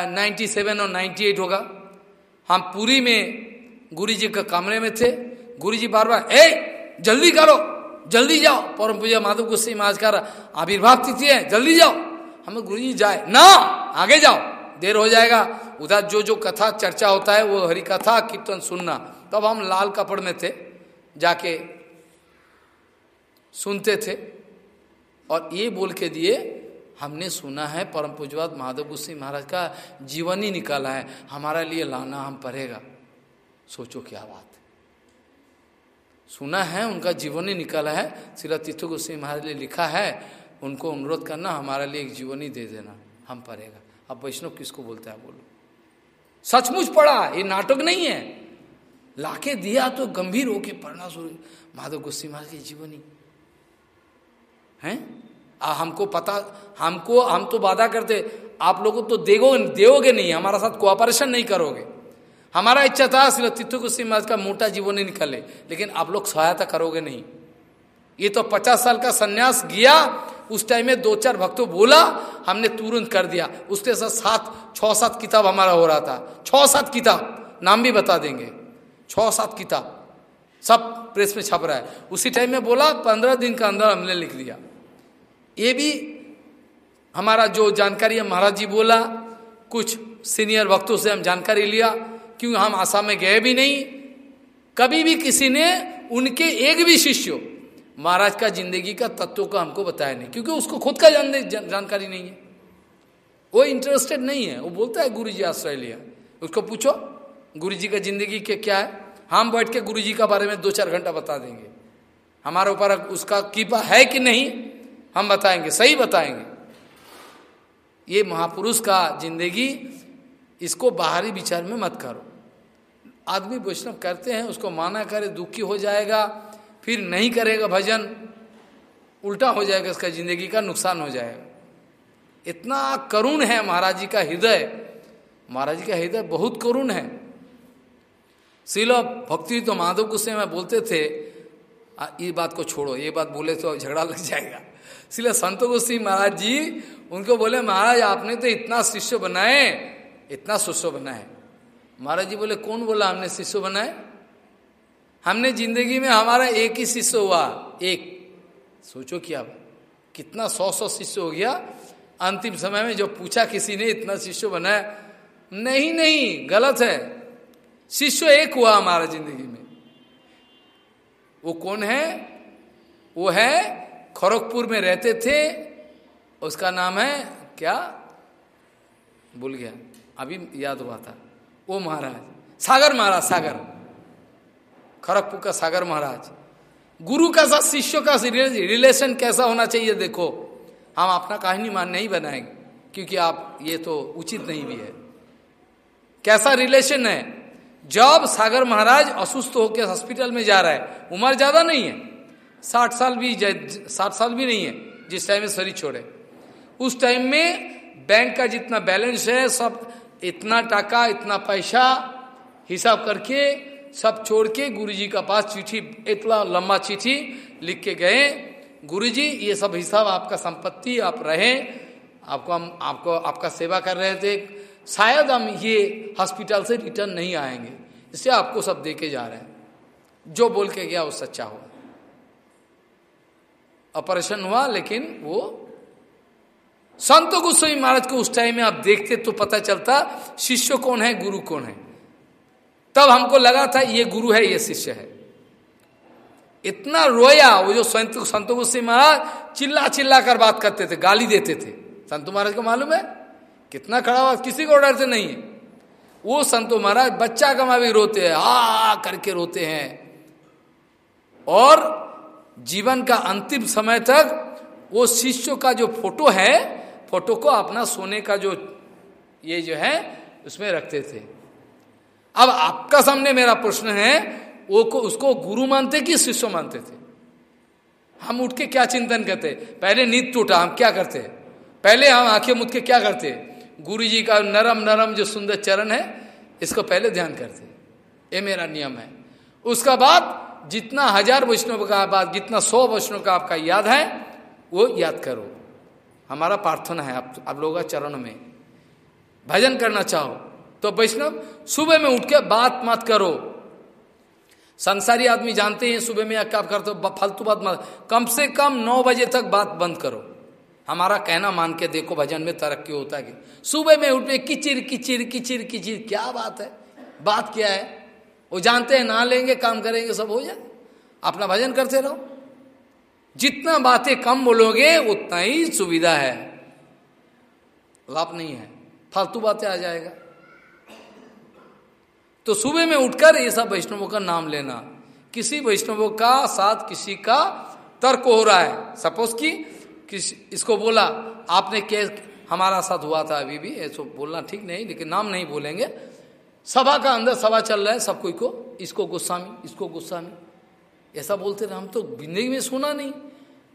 नाइन्टी सेवन और नाइन्टी एट होगा। हम पूरी में गुरु जी के कमरे में थे। गुरु जी बार बार ए, जल्दी करो, जल्दी जाओ। परम पूजा माधव गोस्वी महाराज का आविर्भाव तिथि है, जल्दी जाओ। हमें गुरु जी जाए। ना, आगे जाओ, देर हो जाएगा। उधर जो जो कथा चर्चा होता है, वो हरि कथा कीर्तन सुनना। तब हम लाल कपड़ में थे, जाके सुनते थे। और ये बोल के दिए, हमने सुना है परम पूजवाद माधव गुस्सी महाराज का जीवन ही निकाला है। हमारा लिए लाना हम पढ़ेगा सोचो क्या बात सुना है, उनका जीवन ही निकाला है। श्री तीर्थ गोस्वी महाराज ने लिखा है, उनको अनुरोध करना, हमारे लिए एक जीवन ही दे देना। हम पढ़ेगा अब वैष्णव किसको बोलता है बोलो। सचमुच पढ़ा ये नाटक नहीं है। लाके दिया तो गंभीर होके पढ़ना शुरू। माधव गोस्वी महाराज की जीवनी। है? आ, हमको पता हमको हम तो वादा करते आप लोगों तो देगो देोगे नहीं हमारा साथ कोऑपरेशन नहीं करोगे। हमारा इच्छा था सिर्फ़ तिथु को महाराज का मोटा जीवन नहीं निकले लेकिन आप लोग सहायता करोगे नहीं। ये तो पचास साल का संन्यास गया उस टाइम में दो चार भक्तों बोला, हमने तुरंत कर दिया। उसके साथ सात छ सात किताब हमारा हो रहा था। छ सात किताब, नाम भी बता देंगे। छ सात किताब, सब प्रेस में छप रहा है। उसी टाइम में बोला, पंद्रह दिन का अंदर हमने लिख दिया। ये भी हमारा जो जानकारी है, महाराज जी बोला, कुछ सीनियर वक्तों से हम जानकारी लिया, क्यों हम आसाम में गए भी नहीं। कभी भी किसी ने उनके एक भी शिष्य महाराज का ज़िंदगी का तत्व को हमको बताया नहीं क्योंकि उसको खुद का जान, जानकारी नहीं है। वो इंटरेस्टेड नहीं है वो बोलता है गुरु जी आश्रय लिया। उसको पूछो गुरु जी का ज़िंदगी के क्या है? हम बैठ के गुरु जी का बारे में दो चार घंटा बता देंगे। हमारे ऊपर उसका कीपा है कि नहीं हम बताएँगे सही बताएँगे। ये महापुरुष का ज़िंदगी इसको बाहरी विचार में मत करो। आदमी वैष्णव करते हैं उसको माना करे दुखी हो जाएगा फिर नहीं करेगा भजन उल्टा हो जाएगा उसका ज़िंदगी का नुकसान हो जाएगा। इतना करुण है महाराज जी का हृदय। महाराज जी का हृदय बहुत करुण है। शिलो भक्ति तो माधव गुस्से में बोलते थे आ, ये बात को छोड़ो ये बात बोले तो झगड़ा लग जाएगा। इसलिए संत गोस्वी महाराज जी उनको बोले महाराज आपने तो इतना शिष्य बनाए इतना शिष्य बनाए। महाराज जी बोले कौन बोला हमने शिष्य बनाए? हमने ज़िंदगी में हमारा एक ही शिष्य हुआ, एक। सोचो क्या कितना सौ सौ शिष्य हो गया। अंतिम समय में जो पूछा किसी ने, इतना शिष्य बनाया नहीं नहीं, गलत है। शिष्य एक हुआ हमारा ज़िंदगी में। वो कौन है? वो है खड़गपुर में रहते थे। उसका नाम है क्या? भूल गया। अभी याद हुआ था। वो महाराज। सागर महाराज, सागर। खड़गपुर का सागर महाराज। गुरु का साथ, शिष्य का रिलेशन कैसा होना चाहिए देखो। हम अपना कहानी मान नहीं बनाएँगे, क्योंकि आप, ये तो उचित नहीं भी है। कैसा रिलेशन है? जब सागर महाराज असुस्थ होकर हॉस्पिटल में जा रहा है, उम्र ज़्यादा नहीं है। साठ साल भी साठ साल भी नहीं है, जिस टाइम में शरीर छोड़े। उस टाइम में बैंक का जितना बैलेंस है, सब इतना टाका, इतना पैसा हिसाब करके सब छोड़ के गुरु जी का पास चिट्ठी, इतना लंबा चिट्ठी लिख के गए। गुरु जी ये सब हिसाब आपका संपत्ति, आप रहे, आपको हम, आपको, आपका सेवा कर रहे थे। शायद हम ये हॉस्पिटल से रिटर्न नहीं आएँगे, इससे आपको सब दे के जा रहे हैं। जो बोल के गया, वो सच्चा हुआ। ऑपरेशन हुआ, लेकिन वो संत गोस्वामी महाराज को उस टाइम में आप देखते तो पता चलता, शिष्य कौन है, गुरु कौन है। तब हमको लगा था, ये गुरु है, ये शिष्य है। इतना रोया, वो जो संत संत गोस्वामी महाराज चिल्ला चिल्ला कर बात करते थे, गाली देते थे। संतो महाराज को मालूम है? कितना खड़ा हुआ, किसी को डरते नहीं है। वो संतो महाराज, बच्चा कमा भी रोते हैं आ, करके रोते हैं। और जीवन का अंतिम समय तक वो शिष्य का जो फ़ोटो है, फ़ोटो को अपना सोने का जो ये जो है, उसमें रखते थे। अब आपका सामने मेरा प्रश्न है वो को उसको गुरु मानते कि शिष्य मानते थे? हम उठ के क्या चिंतन करते? पहले नींद टूटा हम क्या करते? पहले हम आँखें मुद के क्या करते? गुरु जी का नरम नरम जो सुंदर चरण है इसको पहले ध्यान करते। ये मेरा नियम है। उसका बाद जितना हज़ार वैष्णव का बाद जितना सौ वैष्णव का आपका याद है वो याद करो। हमारा प्रार्थना है आप, आप लोगों का चरण में। भजन करना चाहो तो वैष्णव सुबह में उठ के बात मत करो। संसारी आदमी जानते हैं सुबह में क्या करते हो फालतू बात मत कम से कम नौ बजे तक बात बंद करो। हमारा कहना मान के देखो भजन में तरक्की होता है सुबह में उठ किचिर किचिर किचिर किचिर, क्या बात है? बात क्या है? वो जानते हैं, ना लेंगे, काम करेंगे, सब हो जाए। अपना भजन करते रहो। जितना बातें कम बोलोगे, उतना ही सुविधा है। लाभ नहीं है। फालतू बातें आ जाएगा। तो सुबह में उठकर ये सब वैष्णवों का नाम लेना। किसी वैष्णवों का साथ किसी का तर्क हो रहा है। सपोज़ कि किस, इसको बोला, आपने के, हमारा साथ हुआ था अभी भी, ऐसा बोलना ठीक नहीं, लेकिन नाम नहीं बोलेंगे। सभा का अंदर सभा चल रहा है, सब कोई को, इसको गुस्सामी इसको गुस्सामी ऐसा बोलते रहे, हम तो ज़िंदगी में सुना नहीं।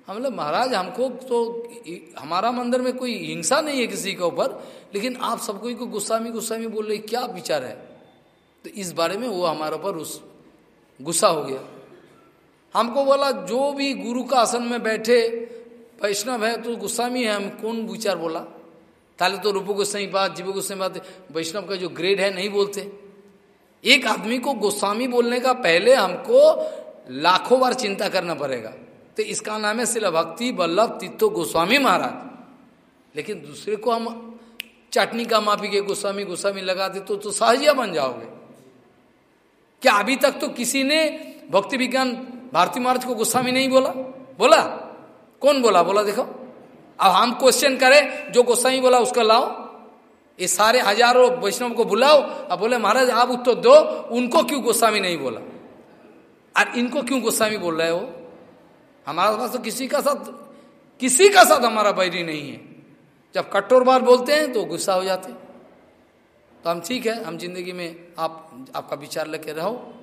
हम लोग महाराज, हमको तो हमारा मंदिर में कोई हिंसा नहीं है किसी के ऊपर, लेकिन आप सब कोई को गुस्सामी गुस्सामी बोल रहे क्या विचार है? तो इस बारे में वो हमारे ऊपर उस गुस्सा हो गया। हमको बोला जो भी गुरु का आसन में बैठे वैष्णव है तो गोस्वामी है हम कौन विचार बोला? ताले तो रूप गोस्वामी बात जीव गोस्वामी बात वैष्णव का जो ग्रेड है नहीं बोलते। एक आदमी को गोस्वामी बोलने का पहले हमको लाखों बार चिंता करना पड़ेगा। तो इसका नाम है शिला भक्ति वल्लभ तित्तो गोस्वामी महाराज। लेकिन दूसरे को हम चटनी का माफ़ी के गोस्वामी गोस्वामी लगाते तो, तो सहजिया बन जाओगे। क्या अभी तक तो किसी ने भक्ति विज्ञान भारती महाराज को गुस्सा में नहीं बोला? बोला। कौन बोला? बोला, देखो। अब हम क्वेश्चन करें, जो गोसाई बोला उसका लाओ। ये सारे हज़ारों वैष्णव को बुलाओ अब बोले, महाराज, आप उत्तर दो। उनको क्यों गोस्वामी नहीं बोला? और इनको क्यों गोस्वामी बोल रहे हो? हमारे पास तो किसी का साथ, किसी का साथ हमारा बैरी नहीं है। जब कट्टोर बार बोलते हैं तो गुस्सा हो जाते तो हम ठीक है, हम ज़िंदगी में आप, आपका विचार लेके रहो।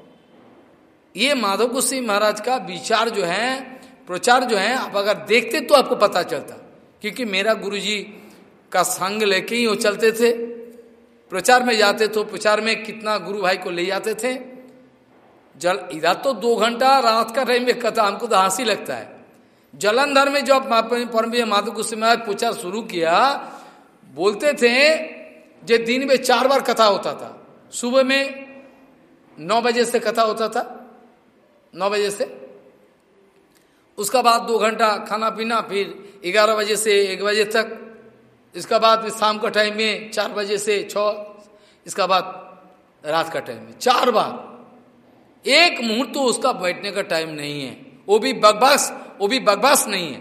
ये माधव गोस्वी महाराज का विचार जो है, प्रचार जो है, आप अगर देखते तो आपको पता चलता। क्योंकि मेरा गुरुजी का संग लेके ही वो चलते थे। प्रचार में जाते तो प्रचार में कितना गुरु भाई को ले जाते थे। जल, इधर तो दो घंटा रात का टाइम में कथा हमको तो हँसी लगता है। जलंधर में जब परम माधव माधु महाराज प्रचार शुरू किया, बोलते थे, जो दिन में चार बार कथा होता था। सुबह में नौ बजे से कथा होता था, नौ बजे से। उसका बाद दो घंटा खाना पीना, फिर ग्यारह बजे से एक बजे तक। इसका बाद शाम का टाइम में चार बजे से छ इसका बाद रात का टाइम में। चार बार। एक मुहूर्त तो उसका बैठने का टाइम नहीं है। वो भी बकवास वो भी बकवास नहीं है।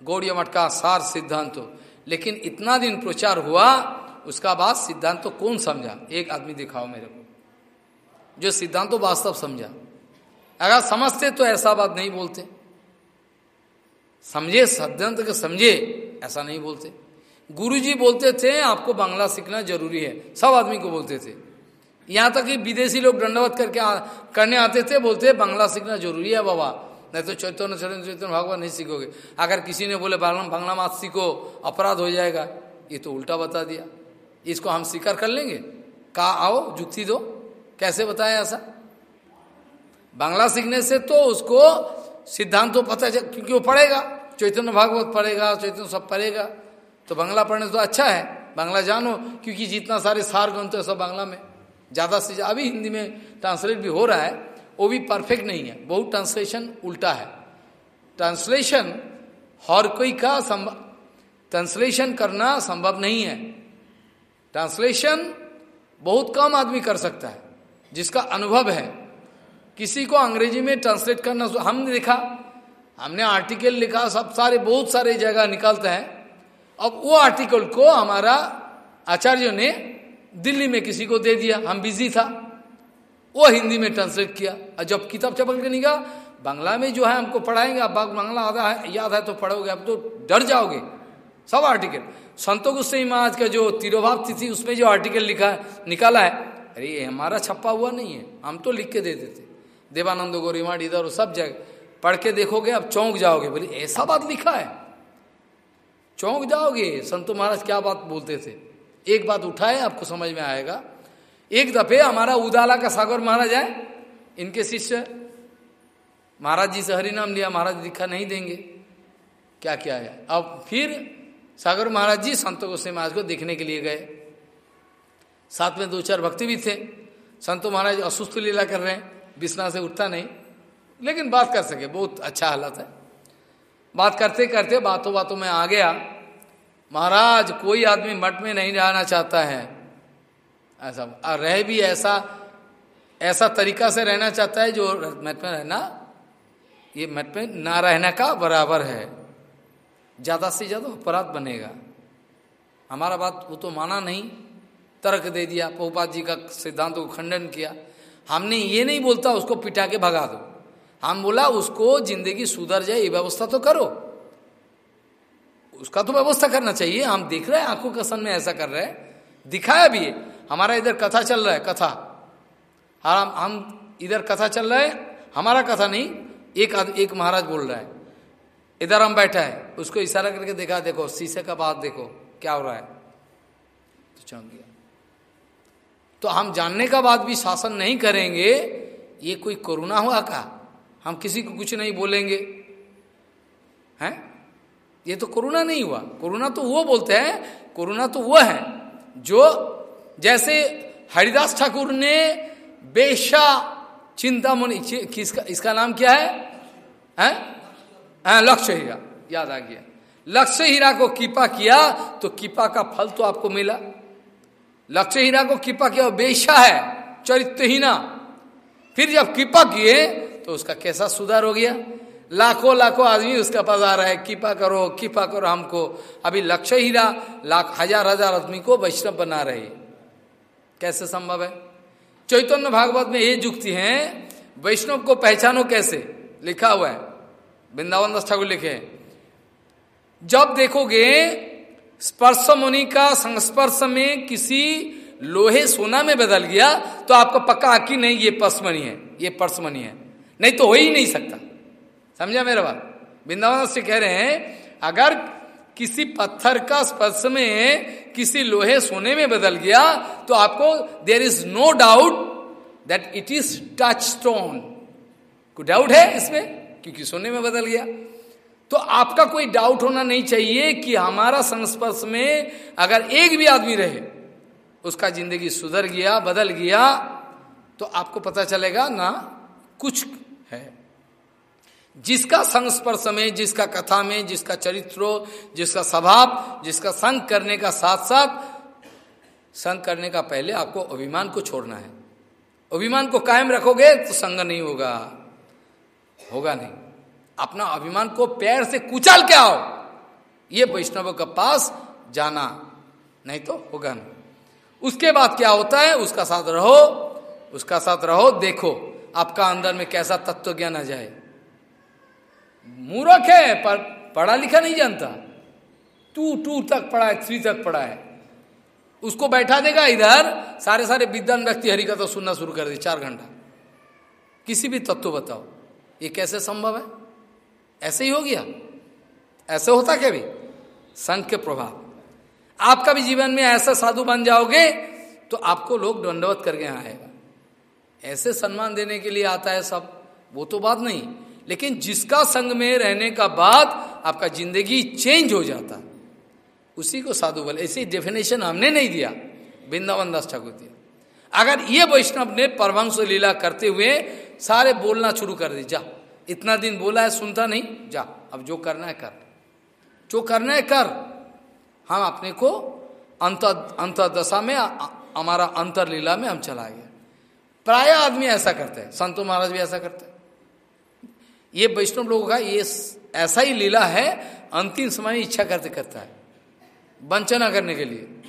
गौड़िया मठ का सार सिद्धांत तो लेकिन इतना दिन प्रचार हुआ उसका बाद सिद्धांत तो कौन समझा? एक आदमी दिखाओ मेरे को। जो सिद्धांत तो वास्तव समझा। अगर समझते तो ऐसा बात नहीं बोलते। समझे सिद्धांत के समझे ऐसा नहीं बोलते। गुरुजी बोलते थे आपको बांग्ला सीखना ज़रूरी है। सब आदमी को बोलते थे। यहाँ तक कि विदेशी लोग दंडवत करके आ, करने आते थे बोलते बांग्ला सीखना ज़रूरी है बाबा। नहीं तो चैतन्य चरण चैतन्य भगवान नहीं सीखोगे। अगर किसी ने बोले बांग्ला बांग्ला मात सीखो अपराध हो जाएगा। ये तो उल्टा बता दिया। इसको हम स्वीकार कर लेंगे? कहा आओ, जुक्ति दो। कैसे बताया ऐसा? बांग्ला सीखने से तो उसको सिद्धांत तो पता चल, क्योंकि वो पढ़ेगा, चैतन्य भागवत पढ़ेगा, चैतन्य सब पढ़ेगा। तो बांग्ला पढ़ने तो अच्छा है। बांग्ला जानो, क्योंकि जितना सारे सार ग्रंथ है सब बांग्ला में। ज़्यादा से ज़्यादा, अभी हिंदी में ट्रांसलेट भी हो रहा है, वो भी परफेक्ट नहीं है। बहुत ट्रांसलेशन उल्टा है। ट्रांसलेशन हर कोई का संभव ट्रांसलेशन करना संभव नहीं है। ट्रांसलेशन बहुत कम आदमी कर सकता है, जिसका अनुभव है। किसी को अंग्रेज़ी में ट्रांसलेट करना हमने देखा, हमने आर्टिकल लिखा, सब सारे, बहुत सारे जगह निकालते हैं। अब वो आर्टिकल को हमारा आचार्य ने दिल्ली में किसी को दे दिया, हम बिज़ी था। वो हिंदी में ट्रांसलेट किया। और जब किताब चपल के निकाल बांग्ला में जो है, हमको पढ़ाएँगे, आप बांग्ला आधा है, याद है तो पढ़ोगे अब तो डर जाओगे। सब आर्टिकल संतो गुस्से महाराज का जो तिरोभाव तिथि, उसमें जो आर्टिकल लिखा है निकाला है, अरे ये हमारा छप्पा हुआ नहीं है, हम तो लिख के दे देते। देवानंद गोरीमाड इधर सब जगह, पढ़ के देखोगे अब चौंक जाओगे, बोले, ऐसा बात लिखा है। चौंक जाओगे, संतो महाराज क्या बात बोलते थे? एक बात उठाए, आपको समझ में आएगा। एक दफे हमारा उदाला का सागर महाराज है इनके शिष्य, महाराज जी से हरिनाम लिया, महाराज दिखा नहीं देंगे। क्या क्या है? अब फिर सागर महाराज जी संतो गोस्वामी महाराज को देखने के लिए गए। साथ में दो चार भक्ति भी थे। संतो महाराज असुस्थ लीला कर रहे हैं बिस्ना से उठता नहीं, लेकिन बात कर सके, बहुत अच्छा हालत है। बात करते करते बातों बातों में आ गया, महाराज कोई आदमी मठ में नहीं रहना चाहता है। ऐसा और रह भी ऐसा ऐसा तरीका से रहना चाहता है जो मठ में रहना, ये मठ में ना रहने का बराबर है। ज़्यादा से ज़्यादा अपराध बनेगा। हमारा बात वो तो माना नहीं। तर्क दे दिया पोपात जी का सिद्धांत को खंडन किया। हमने ये नहीं बोलता उसको पिटा के भगा दो। हम बोला उसको ज़िंदगी सुधर जाए, ये व्यवस्था तो करो। उसका तो व्यवस्था करना चाहिए। हम देख रहे हैं, आँखों के सन में ऐसा कर रहे हैं। दिखाया भी है। हमारा इधर कथा चल रहा है, कथा। हम हम इधर कथा चल रहा है, हमारा कथा नहीं। एक एक महाराज बोल रहा है। इधर हम बैठा है, उसको इशारा करके देखा, देखो, शीशे का बात देखो, क्या हो रहा है? तो चौंक गया। तो हम जानने का बाद भी शासन नहीं करेंगे, ये कोई कोरोना हुआ का? हम किसी को कुछ नहीं बोलेंगे। हैं? ये तो कोरोना नहीं हुआ। कोरोना तो वो बोलते हैं, कोरोना तो वो है, जो जैसे हरिदास ठाकुर ने बेशा चिंता मुनि किसका, इसका नाम क्या हैं? हाँ? लक्ष्य हीरा। याद आ गया। लक्ष्य हीरा को कीपा किया तो कीपा का फल तो आपको मिला। लक्ष्य हीरा को कृपा किया बेशा है, चरित्रहीना। फिर जब कृपा किए तो उसका कैसा सुधार हो गया? लाखों लाखों आदमी उसका पास आ रहा है। कृपा करो कृपा करो हमको। अभी लक्ष्य हीरा लाख, हज़ार हज़ार आदमी को वैष्णव बना रहे कैसे संभव है? चैतन्य भागवत में ये जुक्ति है, वैष्णव को पहचानो कैसे? लिखा हुआ है। वृंदावन दस ठाकुर लिखे। जब देखोगे स्पर्श मुनि का संस्पर्श में किसी लोहे सोना में बदल गया तो आपको पक्का आकी नहीं, ये पर्समणि है, ये पर्समणि है। नहीं तो हो ही नहीं सकता। समझा मेरा बात? वृंदावन से कह रहे हैं, अगर किसी पत्थर का स्पर्श में किसी लोहे सोने में बदल गया तो आपको there is no doubt that it is touchstone कोई डाउट है इसमें? क्योंकि सोने में बदल गया। तो आपका कोई डाउट होना नहीं चाहिए कि हमारा संस्पर्श में अगर एक भी आदमी रहे, उसका ज़िंदगी सुधर गया, बदल गया तो आपको पता चलेगा ना कुछ है। जिसका संस्पर्श में, जिसका कथा में, जिसका चरित्र, जिसका स्वभाव, जिसका संग करने का साथ साथ संग करने का पहले आपको अभिमान को छोड़ना है। अभिमान को कायम रखोगे तो संग नहीं होगा। होगा नहीं। अपना अभिमान को पैर से कुचल के आओ। ये वैष्णव के पास जाना नहीं तो होगा नहीं। उसके बाद क्या होता है? उसका साथ रहो, उसका साथ रहो, देखो आपका अंदर में कैसा तत्व ज्ञान आ जाए। मूर्ख है, पर पढ़ा लिखा नहीं जानता। टू टू तक पढ़ा है थ्री तक पढ़ा है। उसको बैठा देगा इधर, सारे सारे विद्वान व्यक्ति हरि का तो सुनना शुरू कर दे, चार घंटा। किसी भी तत्व बताओ। ये कैसे संभव है? ऐसे ही हो गया। ऐसे होता क्या भी? संघ के प्रभाव। आपका भी जीवन में ऐसा साधु बन जाओगे तो आपको लोग दंडवत करके यहाँ आएगा। ऐसे सम्मान देने के लिए आता है सब। वो तो बात नहीं। लेकिन जिसका संग में रहने का बाद आपका ज़िंदगी चेंज हो जाता। उसी को साधु बोले। ऐसी डेफिनेशन हमने नहीं दिया। वृंदावन दास ठाकुर दिया। अगर ये वैष्णव ने परमंश लीला करते हुए सारे बोलना शुरू कर दी, जा। इतना दिन बोला है, सुनता नहीं, जा, अब जो करना है कर। जो करना है कर। हम अपने को अंत, अंतरदशा में हमारा अंतरलीला में हम चला गया प्राय आदमी ऐसा करते हैं, संतो महाराज भी ऐसा करते हैं। ये वैष्णव लोगों का ये ऐसा ही लीला है, अंतिम समय इच्छा करते करता है, वंचना करने के लिए।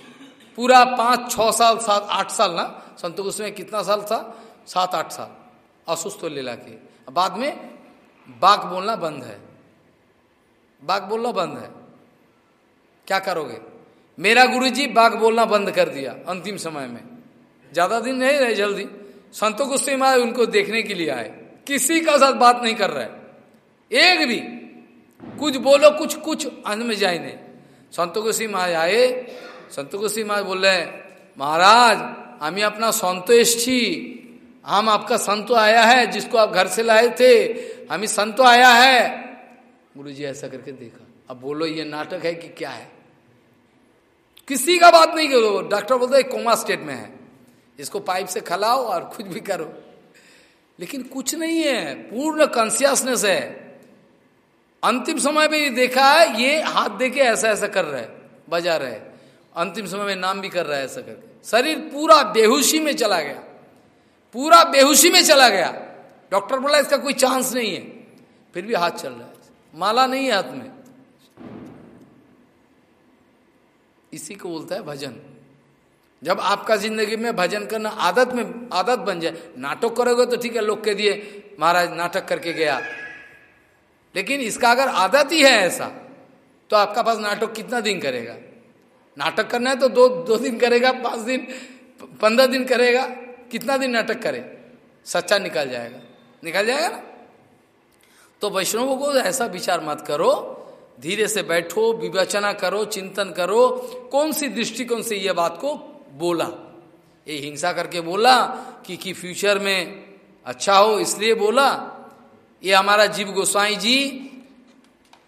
पूरा पाँच छ साल, सात, आठ साल ना संतोष उसमें कितना साल था? सात, आठ साल असुस्थ लीला के। बाद में बाघ बोलना बंद है। बाघ बोलना बंद है। क्या करोगे? मेरा गुरुजी बाघ बोलना बंद कर दिया अंतिम समय में। ज़्यादा दिन नहीं रहे जल्दी। संतों को महाराज उनको देखने के लिए आए। किसी का साथ बात नहीं कर रहा। एक भी, कुछ बोलो, कुछ कुछ अंत में जाए नहीं। संतो गोस्वी महाराज आए। संतो गोस्वी महाराज बोल रहे महाराज हम अपना छी। हम आपका संतो आया है, जिसको आप घर से लाए थे, हम ही संतो आया है। गुरु जी ऐसा करके देखा। अब बोलो, ये नाटक है कि क्या है? किसी का बात नहीं करो। डॉक्टर बोलते कोमा स्टेट में है। इसको पाइप से खलाओ और कुछ भी करो। लेकिन कुछ नहीं है। पूर्ण कॉन्सियसनेस है। अंतिम समय में ये देखा है, ये हाथ देके ऐसा ऐसा कर रहा है, बजा रहे अंतिम समय में नाम भी कर रहा है ऐसा करके। शरीर पूरा बेहोशी में चला गया। पूरा बेहोशी में चला गया। डॉक्टर बोला, इसका कोई चांस नहीं है। फिर भी हाथ चल रहा है। माला नहीं है हाथ में। इसी को बोलता है भजन। जब आपका ज़िंदगी में भजन करना आदत में, आदत बन जाए, नाटक करोगे तो ठीक है, लोग कह दिए, महाराज, नाटक करके गया। लेकिन इसका अगर आदत ही है ऐसा तो आपका पास नाटक कितना दिन करेगा? नाटक करना है तो दो दो दिन करेगा, पाँच दिन पंद्रह दिन करेगा। कितना दिन नाटक करे? सच्चा निकल जाएगा। निकल जाएगा ना? तो वैष्णवों को ऐसा विचार मत करो। धीरे से बैठो, विवेचना करो, चिंतन करो। कौन सी दृष्टिकोण से यह बात को बोला? ये हिंसा करके बोला कि कि फ्यूचर में अच्छा हो, इसलिए बोला? ये हमारा जीव गोस्वाई जी,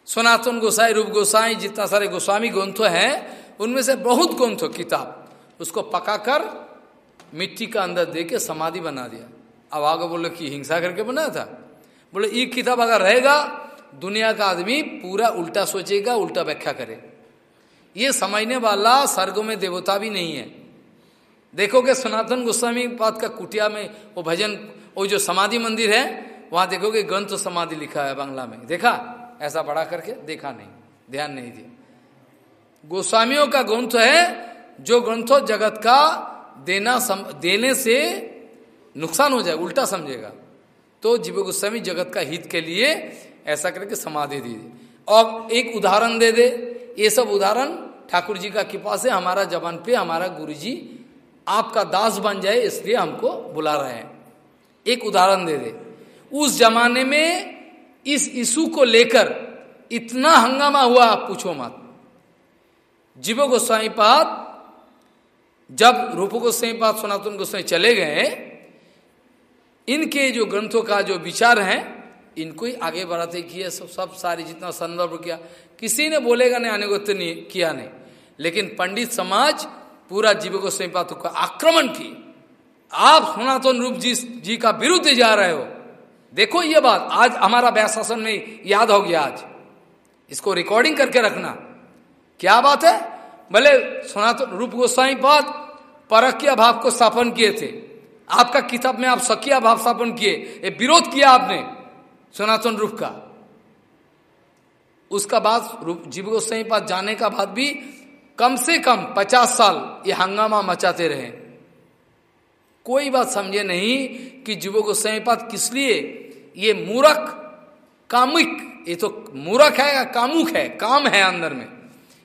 सनातन गोसाई रूप गोसाई जितना सारे गोस्वामी ग्रंथ हैं, उनमें से बहुत ग्रंथ किताब, उसको पकाकर मिट्टी का अंदर दे के समाधि बना दिया। अब आगे बोले कि हिंसा करके बनाया था? बोले, ये किताब अगर रहेगा, दुनिया का आदमी पूरा उल्टा सोचेगा, उल्टा व्याख्या करे। ये समझने वाला स्वर्ग में देवता भी नहीं है। देखोगे सनातन गोस्वामी पाद का कुटिया में वो भजन, वो जो समाधि मंदिर है, वहाँ देखोगे ग्रंथ समाधि लिखा है बांग्ला में। देखा? ऐसा बड़ा करके देखा नहीं। ध्यान नहीं दिया। गोस्वामियों का ग्रंथ है, जो ग्रंथ जगत का देना सम, देने से नुकसान हो जाए उल्टा समझेगा। तो जीव गोस्वामी जगत का हित के लिए ऐसा करके समाधि दे दे। और एक उदाहरण दे दे। ये सब उदाहरण ठाकुर जी का कृपा से हमारा जबान पे हमारा गुरु जी आपका दास बन जाए इसलिए हमको बुला रहे हैं। एक उदाहरण दे दे। उस जमाने में इस इशू को लेकर इतना हंगामा हुआ आप पूछो मत। जीव गोस्वामी पाद जब रूप गोस्वाई पाद सनातन गोस्वाई चले गए, इनके जो ग्रंथों का जो विचार है, इनको ही आगे बढ़ाते किए सब सब सारी जितना संदर्भ किया। किसी ने बोलेगा, नहीं तो नहीं, किया नहीं। लेकिन पंडित समाज पूरा जीव को स्वयं का आक्रमण की आप सनातन रूप जी जी का विरुद्ध जा रहे हो। देखो ये बात, आज हमारा व्याशासन में याद हो गया आज। इसको रिकॉर्डिंग करके रखना। क्या बात है? भले सनातन रूप गोस्वाई पद परकिया भाव को स्थापन किए थे। आपका किताब में आप सकिया भाव स्थापन किए, ये विरोध किया आपने, सनातन रूप का। उसका बाद जीव गोस्वाई पास जाने का बाद भी कम से कम पचास साल ये हंगामा मचाते रहे। कोई बात समझे नहीं कि जीवो गोस्वाई पाद किस लिए ये मूरख, कामुक, ये तो मूरख है या कामुक है, काम है अंदर में।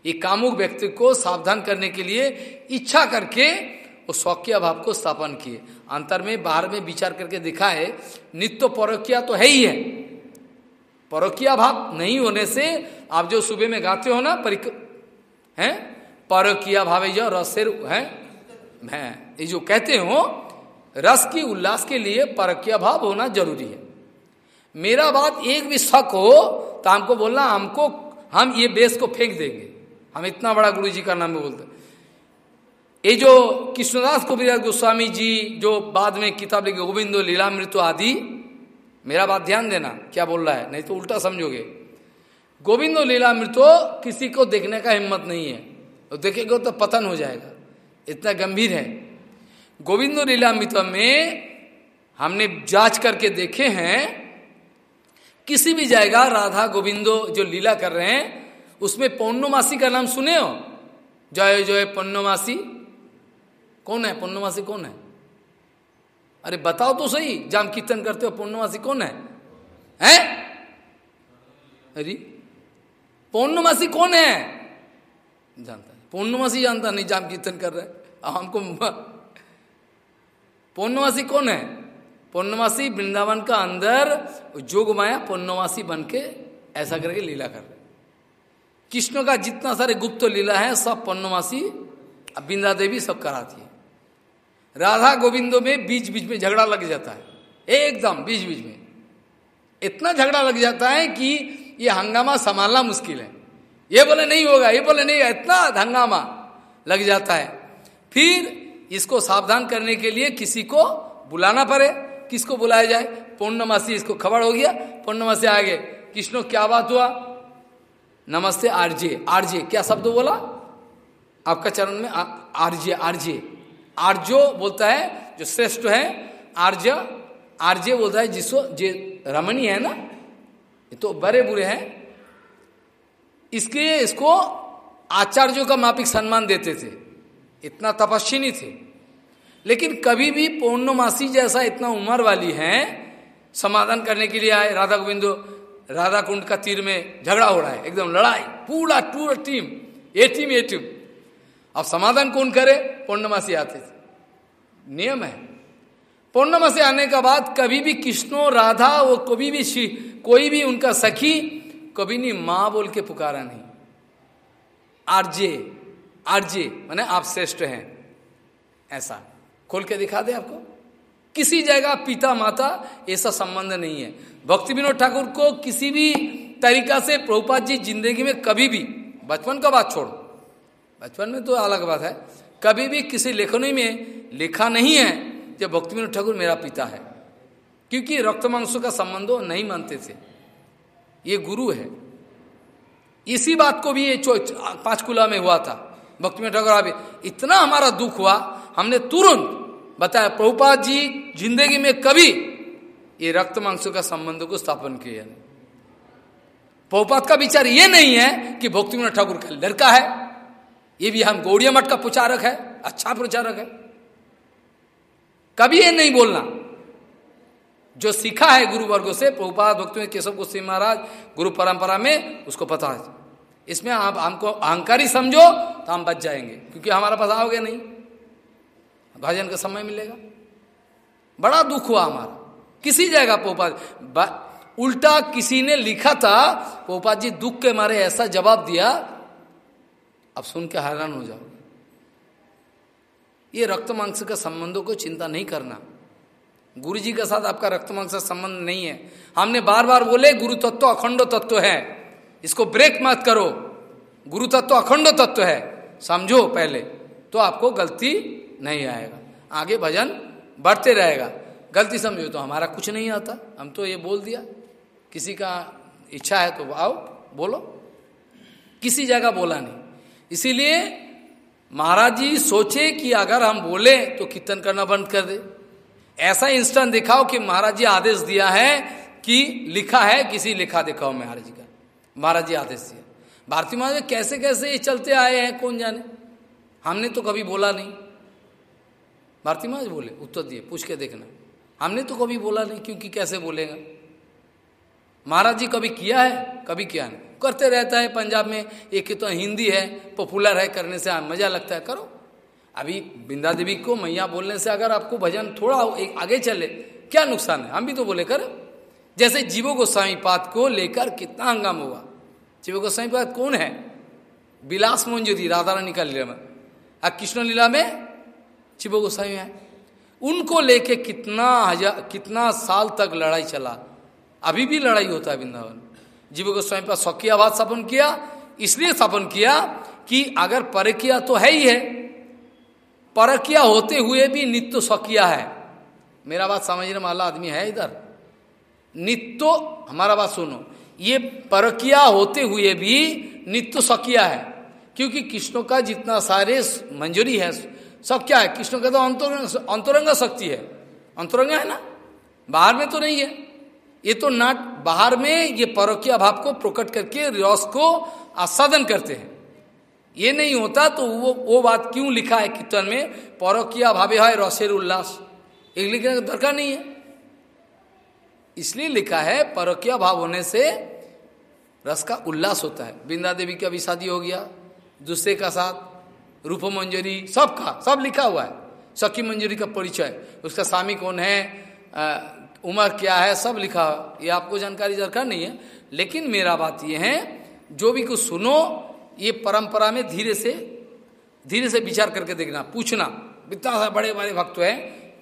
ये कामुक व्यक्ति को सावधान करने के लिए इच्छा करके वो सौक्य भाव को स्थापन किए। अंतर में, बाहर में विचार करके दिखा है, नित्य परोकिया तो है ही है। परोकिया भाव नहीं होने से आप जो सुबह में गाते हो ना, परिक, है? परोकिया भाव जो रसेर है? है। ये जो कहते हो, रस की उल्लास के लिए परकिया भाव होना ज़रूरी है। मेरा बात एक भी शक हो तो हमको बोलना, हमको, हम ये बेस को फेंक देंगे। हम इतना बड़ा गुरु जी का नाम बोलते। ये जो कृष्णदास कबीर गोस्वामी जी, जो बाद में किताब लिखे, गोविंदो लीलामृत आदि, मेरा बात ध्यान देना, क्या बोल रहा है? नहीं तो उल्टा समझोगे। गोविंदो लीलामृतो किसी को देखने का हिम्मत नहीं है। तो देखेगा तो पतन हो जाएगा। इतना गंभीर है। गोविंदो लीलामृत में हमने जाँच करके देखे हैं, किसी भी जाएगा राधा, गोविंदो जो लीला कर रहे हैं उसमें पौर्णमासी का नाम सुने हो? जय जय पौर्णमासी। कौन है? पूर्णवासी कौन है? अरे बताओ तो सही, जाम कीर्तन करते हो पूर्णवासी कौन है? हैं? अरे, पूर्णमासी कौन है? जानता नहीं। पूर्णमासी जानता नहीं, जाम कीर्तन कर रहे अब हमको पूर्णवासी कौन है? पूर्णवासी वृंदावन का अंदर जोग माया पूर्णवासी बन के ऐसा करके लीला कर रहे कृष्ण का जितना सारे गुप्त लीला है, सब पूर्णवासी बिंदा देवी सब कराती है। राधा गोविंदो में बीच बीच में झगड़ा लग जाता है। एकदम बीच बीच में। इतना झगड़ा लग जाता है कि ये हंगामा संभालना मुश्किल है। ये बोले नहीं होगा, ये बोले नहीं इतना हंगामा लग जाता है। फिर इसको सावधान करने के लिए किसी को बुलाना पड़े, किसको बुलाया जाए? पूर्णमासी इसको खबर हो गया, पूर्णमासी आगे, कृष्णो, क्या बात हुआ? नमस्ते आरजे आरजे, क्या शब्द बोला? आपका चरण में आरजे आरजे। आर्यो बोलता है, जो श्रेष्ठ है आर्य आर्य बोलता है जिसको जे रमणी है ना? ये तो बड़े बुरे हैं। इसके इसको आचार्यों का मापिक सम्मान देते थे। इतना तपस्वी नहीं थे। लेकिन कभी भी पौर्णमासी जैसा इतना उम्र वाली है, समाधान करने के लिए आए। राधा गोविंदो राधा कुंड का तीर में झगड़ा हो रहा है, एकदम लड़ाई, पूरा पूरा team A team A team अब समाधान कौन करे? पूर्णमासी आते थे। नियम है। पूर्णमासी आने का बाद कभी भी कृष्णो, राधा, वो कभी भी कोई भी उनका सखी, कभी नहीं, माँ बोल के पुकारा नहीं। आरजे आरजे, मैंने आप श्रेष्ठ हैं। ऐसा। खोल के दिखा दे आपको। किसी जगह पिता माता, ऐसा संबंध नहीं है। भक्ति विनोद ठाकुर को किसी भी तरीका से प्रभुपाद जी ज़िंदगी में कभी भी, बचपन का बात छोड़ो, बचपन में तो अलग बात है, कभी भी किसी लेखनी में लिखा नहीं है जब भक्ति विनोद ठाकुर मेरा पिता है। क्योंकि रक्त मांसों का संबंध नहीं मानते थे। ये गुरु है। इसी बात को भी ये पांचकुला में हुआ था। भक्ति विनोद ठाकुर इतना हमारा दुख हुआ, हमने तुरंत बताया, प्रभुपाद जी, ज़िंदगी में कभी ये रक्त मांसों का संबंध को स्थापन किया प्रभुपाद का विचार ये नहीं है कि भक्ति विनोद ठाकुर का लड़का है, ये भी हम गौड़िया मठ का प्रचारक है अच्छा प्रचारक है। कभी ये नहीं बोलना। जो सीखा है गुरु वर्गो से, प्रभुपाद भक्तों में केशव गोस्वी महाराज, गुरु परंपरा में उसको पता है। इसमें आप हमको अहंकारी समझो तो हम बच जाएँगे, क्योंकि हमारा पास आओगे नहीं। भजन का समय मिलेगा। बड़ा दुख हुआ हमारा। किसी जगह पोपा उल्टा किसी ने लिखा था, पोपा जी दुख के मारे ऐसा जवाब दिया, अब सुन के हैरान हो जाओ ये रक्त मांस का संबंधों को चिंता नहीं करना। गुरु जी के साथ आपका रक्त मांस संबंध नहीं है। हमने बार बार बोले, गुरु तत्व अखंड तत्व है। इसको ब्रेक मत करो। गुरु तत्व अखंड तत्व है। समझो पहले। तो आपको गलती नहीं आएगा। आगे भजन बढ़ते रहेगा। गलती समझो तो हमारा कुछ नहीं आता। हम तो ये बोल दिया। किसी का इच्छा है तो आओ, बोलो। किसी जगह बोला नहीं। इसीलिए महाराज जी सोचे कि अगर हम बोले तो कीर्तन करना बंद कर दे। ऐसा इंस्टेंट दिखाओ कि महाराज जी आदेश दिया है कि लिखा है, किसी लिखा दिखाओ महाराज जी का। महाराज जी आदेश दिया। भारतीय महाराज कैसे कैसे ये चलते आए हैं, कौन जाने? हमने तो कभी बोला नहीं। भारती महाराज बोले, उत्तर दिए, पूछ के देखना। हमने तो कभी बोला नहीं, क्योंकि कैसे बोलेगा? महाराज जी, कभी किया है? कभी किया नहीं। करते रहता है पंजाब में, एक तो हिंदी है पॉपुलर है, करने से मज़ा लगता है, करो। अभी बिंदा देवी को मैया बोलने से अगर आपको भजन थोड़ा एक आगे चले, क्या नुकसान है? हम भी तो बोले, कर। जैसे जीवो गोस्वामी पाद को लेकर कितना हंगाम हुआ। जीवो गोस्वामी पात कौन है? बिलास मोहन राधा रानी का लीला में। कृष्ण लीला में शिव गोस्वामी है। उनको लेके कितना हज़ार कितना साल तक लड़ाई चला। अभी भी लड़ाई होता है वृंदावन। जीव गोस्वामी पर स्वकीय बात स्थापन किया, इसलिए स्थापन किया कि अगर परकिया तो है ही है। परकिया होते हुए भी नित्य स्वकीय है। मेरा बात समझने वाला आदमी है इधर। नित्य, हमारा बात सुनो। ये परकिया होते हुए भी नित्य स्वकीय है। क्योंकि कृष्ण का जितना सारे मंजूरी है सब क्या है? कृष्ण का तो अंतरंग, अंतरंगा शक्ति है। अंतरंग है ना? बाहर में तो नहीं है। ये तो नाट, बाहर में ये परोकिया भाव को प्रकट करके रस को आस्वादन करते हैं। ये नहीं होता तो वो वो बात क्यों लिखा है कीर्तन में? परोकिया भावे है रसेर उल्लास। एक लिखने का दरकार नहीं है। इसलिए लिखा है परोकिया भाव होने से रस का उल्लास होता है। बिंदा देवी का भी शादी हो गया, दूसरे का साथ। रूप मंजूरी सबका, सब लिखा हुआ है। सखी मंजूरी का परिचय, उसका स्वामी कौन है उम्र क्या है, सब लिखा ये आपको जानकारी दरकार नहीं है, लेकिन मेरा बात ये है, जो भी कुछ सुनो, ये परंपरा में धीरे से धीरे से विचार करके देखना, पूछना। इतना बड़े बड़े भक्त है,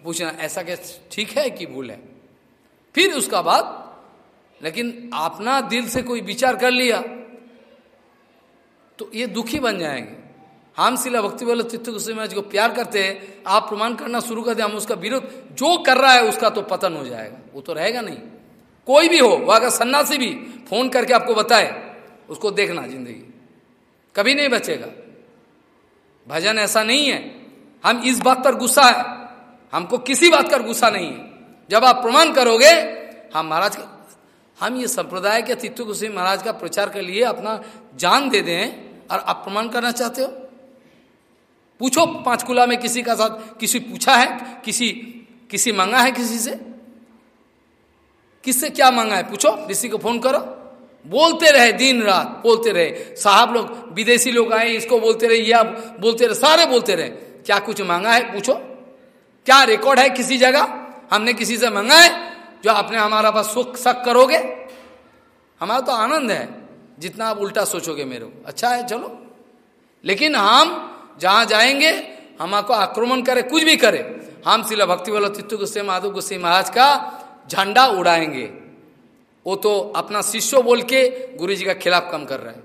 पूछना, ऐसा क्या ठीक है कि भूल है? फिर उसका बाद, लेकिन अपना दिल से कोई विचार कर लिया तो ये दुखी बन जाएँगे। हम शिला भक्ति वाले चित्त गोस्वामी को प्यार करते हैं, आप प्रमाण करना शुरू कर दे, हम उसका विरोध, जो कर रहा है उसका तो पतन हो जाएगा। वो तो रहेगा नहीं। कोई भी हो वह अगर सन्नासी भी फ़ोन करके आपको बताए, उसको देखना ज़िंदगी। कभी नहीं बचेगा। भजन ऐसा नहीं है। हम इस बात पर गुस्सा है। हमको किसी बात पर गुस्सा नहीं है। जब आप प्रमाण करोगे, हम महाराज हम ये संप्रदाय के तित्व गोस्वामी महाराज का प्रचार के लिए अपना जान दे दें और आप प्रमाण करना चाहते हो? पूछो पांचकुला में किसी का साथ किसी पूछा है, किसी किसी मांगा है किसी से? किससे क्या मांगा है? पूछो किसी को फ़ोन करो। बोलते रहे दिन रात, बोलते रहे। साहब लोग, विदेशी लोग आए, इसको बोलते रहे, या बोलते रहे, सारे बोलते रहे। क्या कुछ मांगा है? पूछो। क्या रिकॉर्ड है किसी जगह? हमने किसी से मांगा है? जो आपने हमारा पास सुख शक करोगे? हमारा तो आनंद है। जितना आप उल्टा सोचोगे मेरे को। अच्छा है, चलो। लेकिन हम जहाँ जाएँगे, हम आपको आक्रमण करे, कुछ भी करे। हम शिला भक्ति वाला तित्व गुस्से माधव गुस्से महाराज का झंडा उड़ाएँगे। वो तो अपना शिष्य बोल के गुरु जी का खिलाफ कम कर रहे हैं।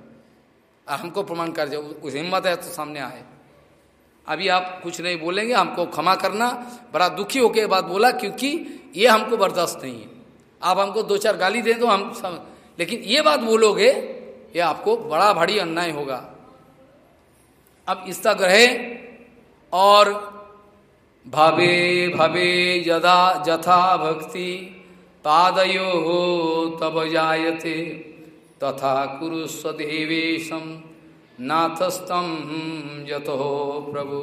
हमको प्रमाण कर जाओ हिम्मत है तो सामने आए। अभी आप कुछ नहीं बोलेंगे, हमको क्षमा करना। बड़ा दुखी होके बात बोला, क्योंकि ये हमको बर्दाश्त नहीं है। आप हमको दो चार गाली दे दो हम सम... लेकिन ये बात बोलोगे, ये आपको बड़ा भारी अन्याय होगा। अब इस तक रहे और भवे भवे यदा जथा भक्ति पादयो हो तब जायते। तथा कुरु स्वदेवेशम नाथस्तम यतो प्रभु।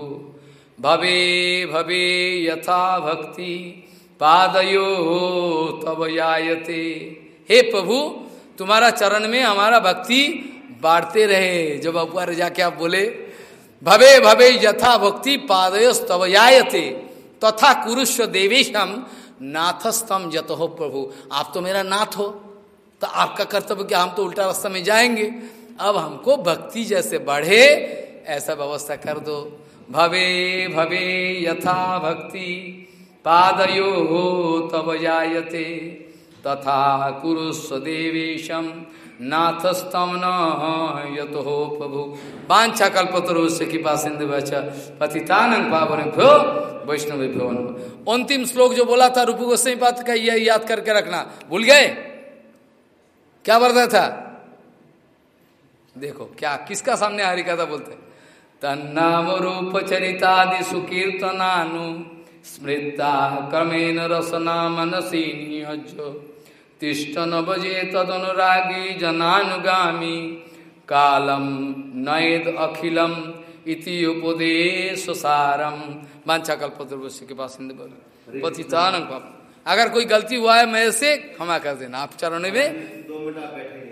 भवे भवे यथा भक्ति पादयो हो तब जायते। हे प्रभु, तुम्हारा चरण में हमारा भक्ति बांटते रहे। जब ऊपर जाके आप बोले भवे भवे यथा भक्ति पादयस्तवयायते तथा कुरुष्व देवेशम नाथस्तम जत हो प्रभु। आप तो मेरा नाथ हो तो आपका कर्तव्य क्या हम तो उल्टा रास्ता में जाएँगे। अब हमको भक्ति जैसे बढ़े, ऐसा व्यवस्था कर दो। भवे भवे यथा भक्ति पादयो हो तब जायते तथा कुरुस्व देवेशम नाथस्तम न यत हो प्रभु पांचा कल्पतरो से कृपा सिंधु पतितानंग पावन भ्यो वैष्णव भ्यो अंतिम श्लोक जो बोला था रूपु गोस्वाई पात का यह याद करके रखना। भूल गए? क्या बढ़ता था? देखो, क्या, किसका सामने हरि कथा बोलते तन्नाम रूप चरितादि सुकीर्तनानु स्मृता क्रमेण रसना मनसी नियो तिष्ठ न बजे तदनुरागी जनानुगामी। कालम नयद अखिलम इति उपदेश सारम। वांछा कल्पतुर्वश्य के पास पतितान अगर कोई गलती हुआ है मैं से क्षमा कर देना। आप चरण में दो मिनट बैठे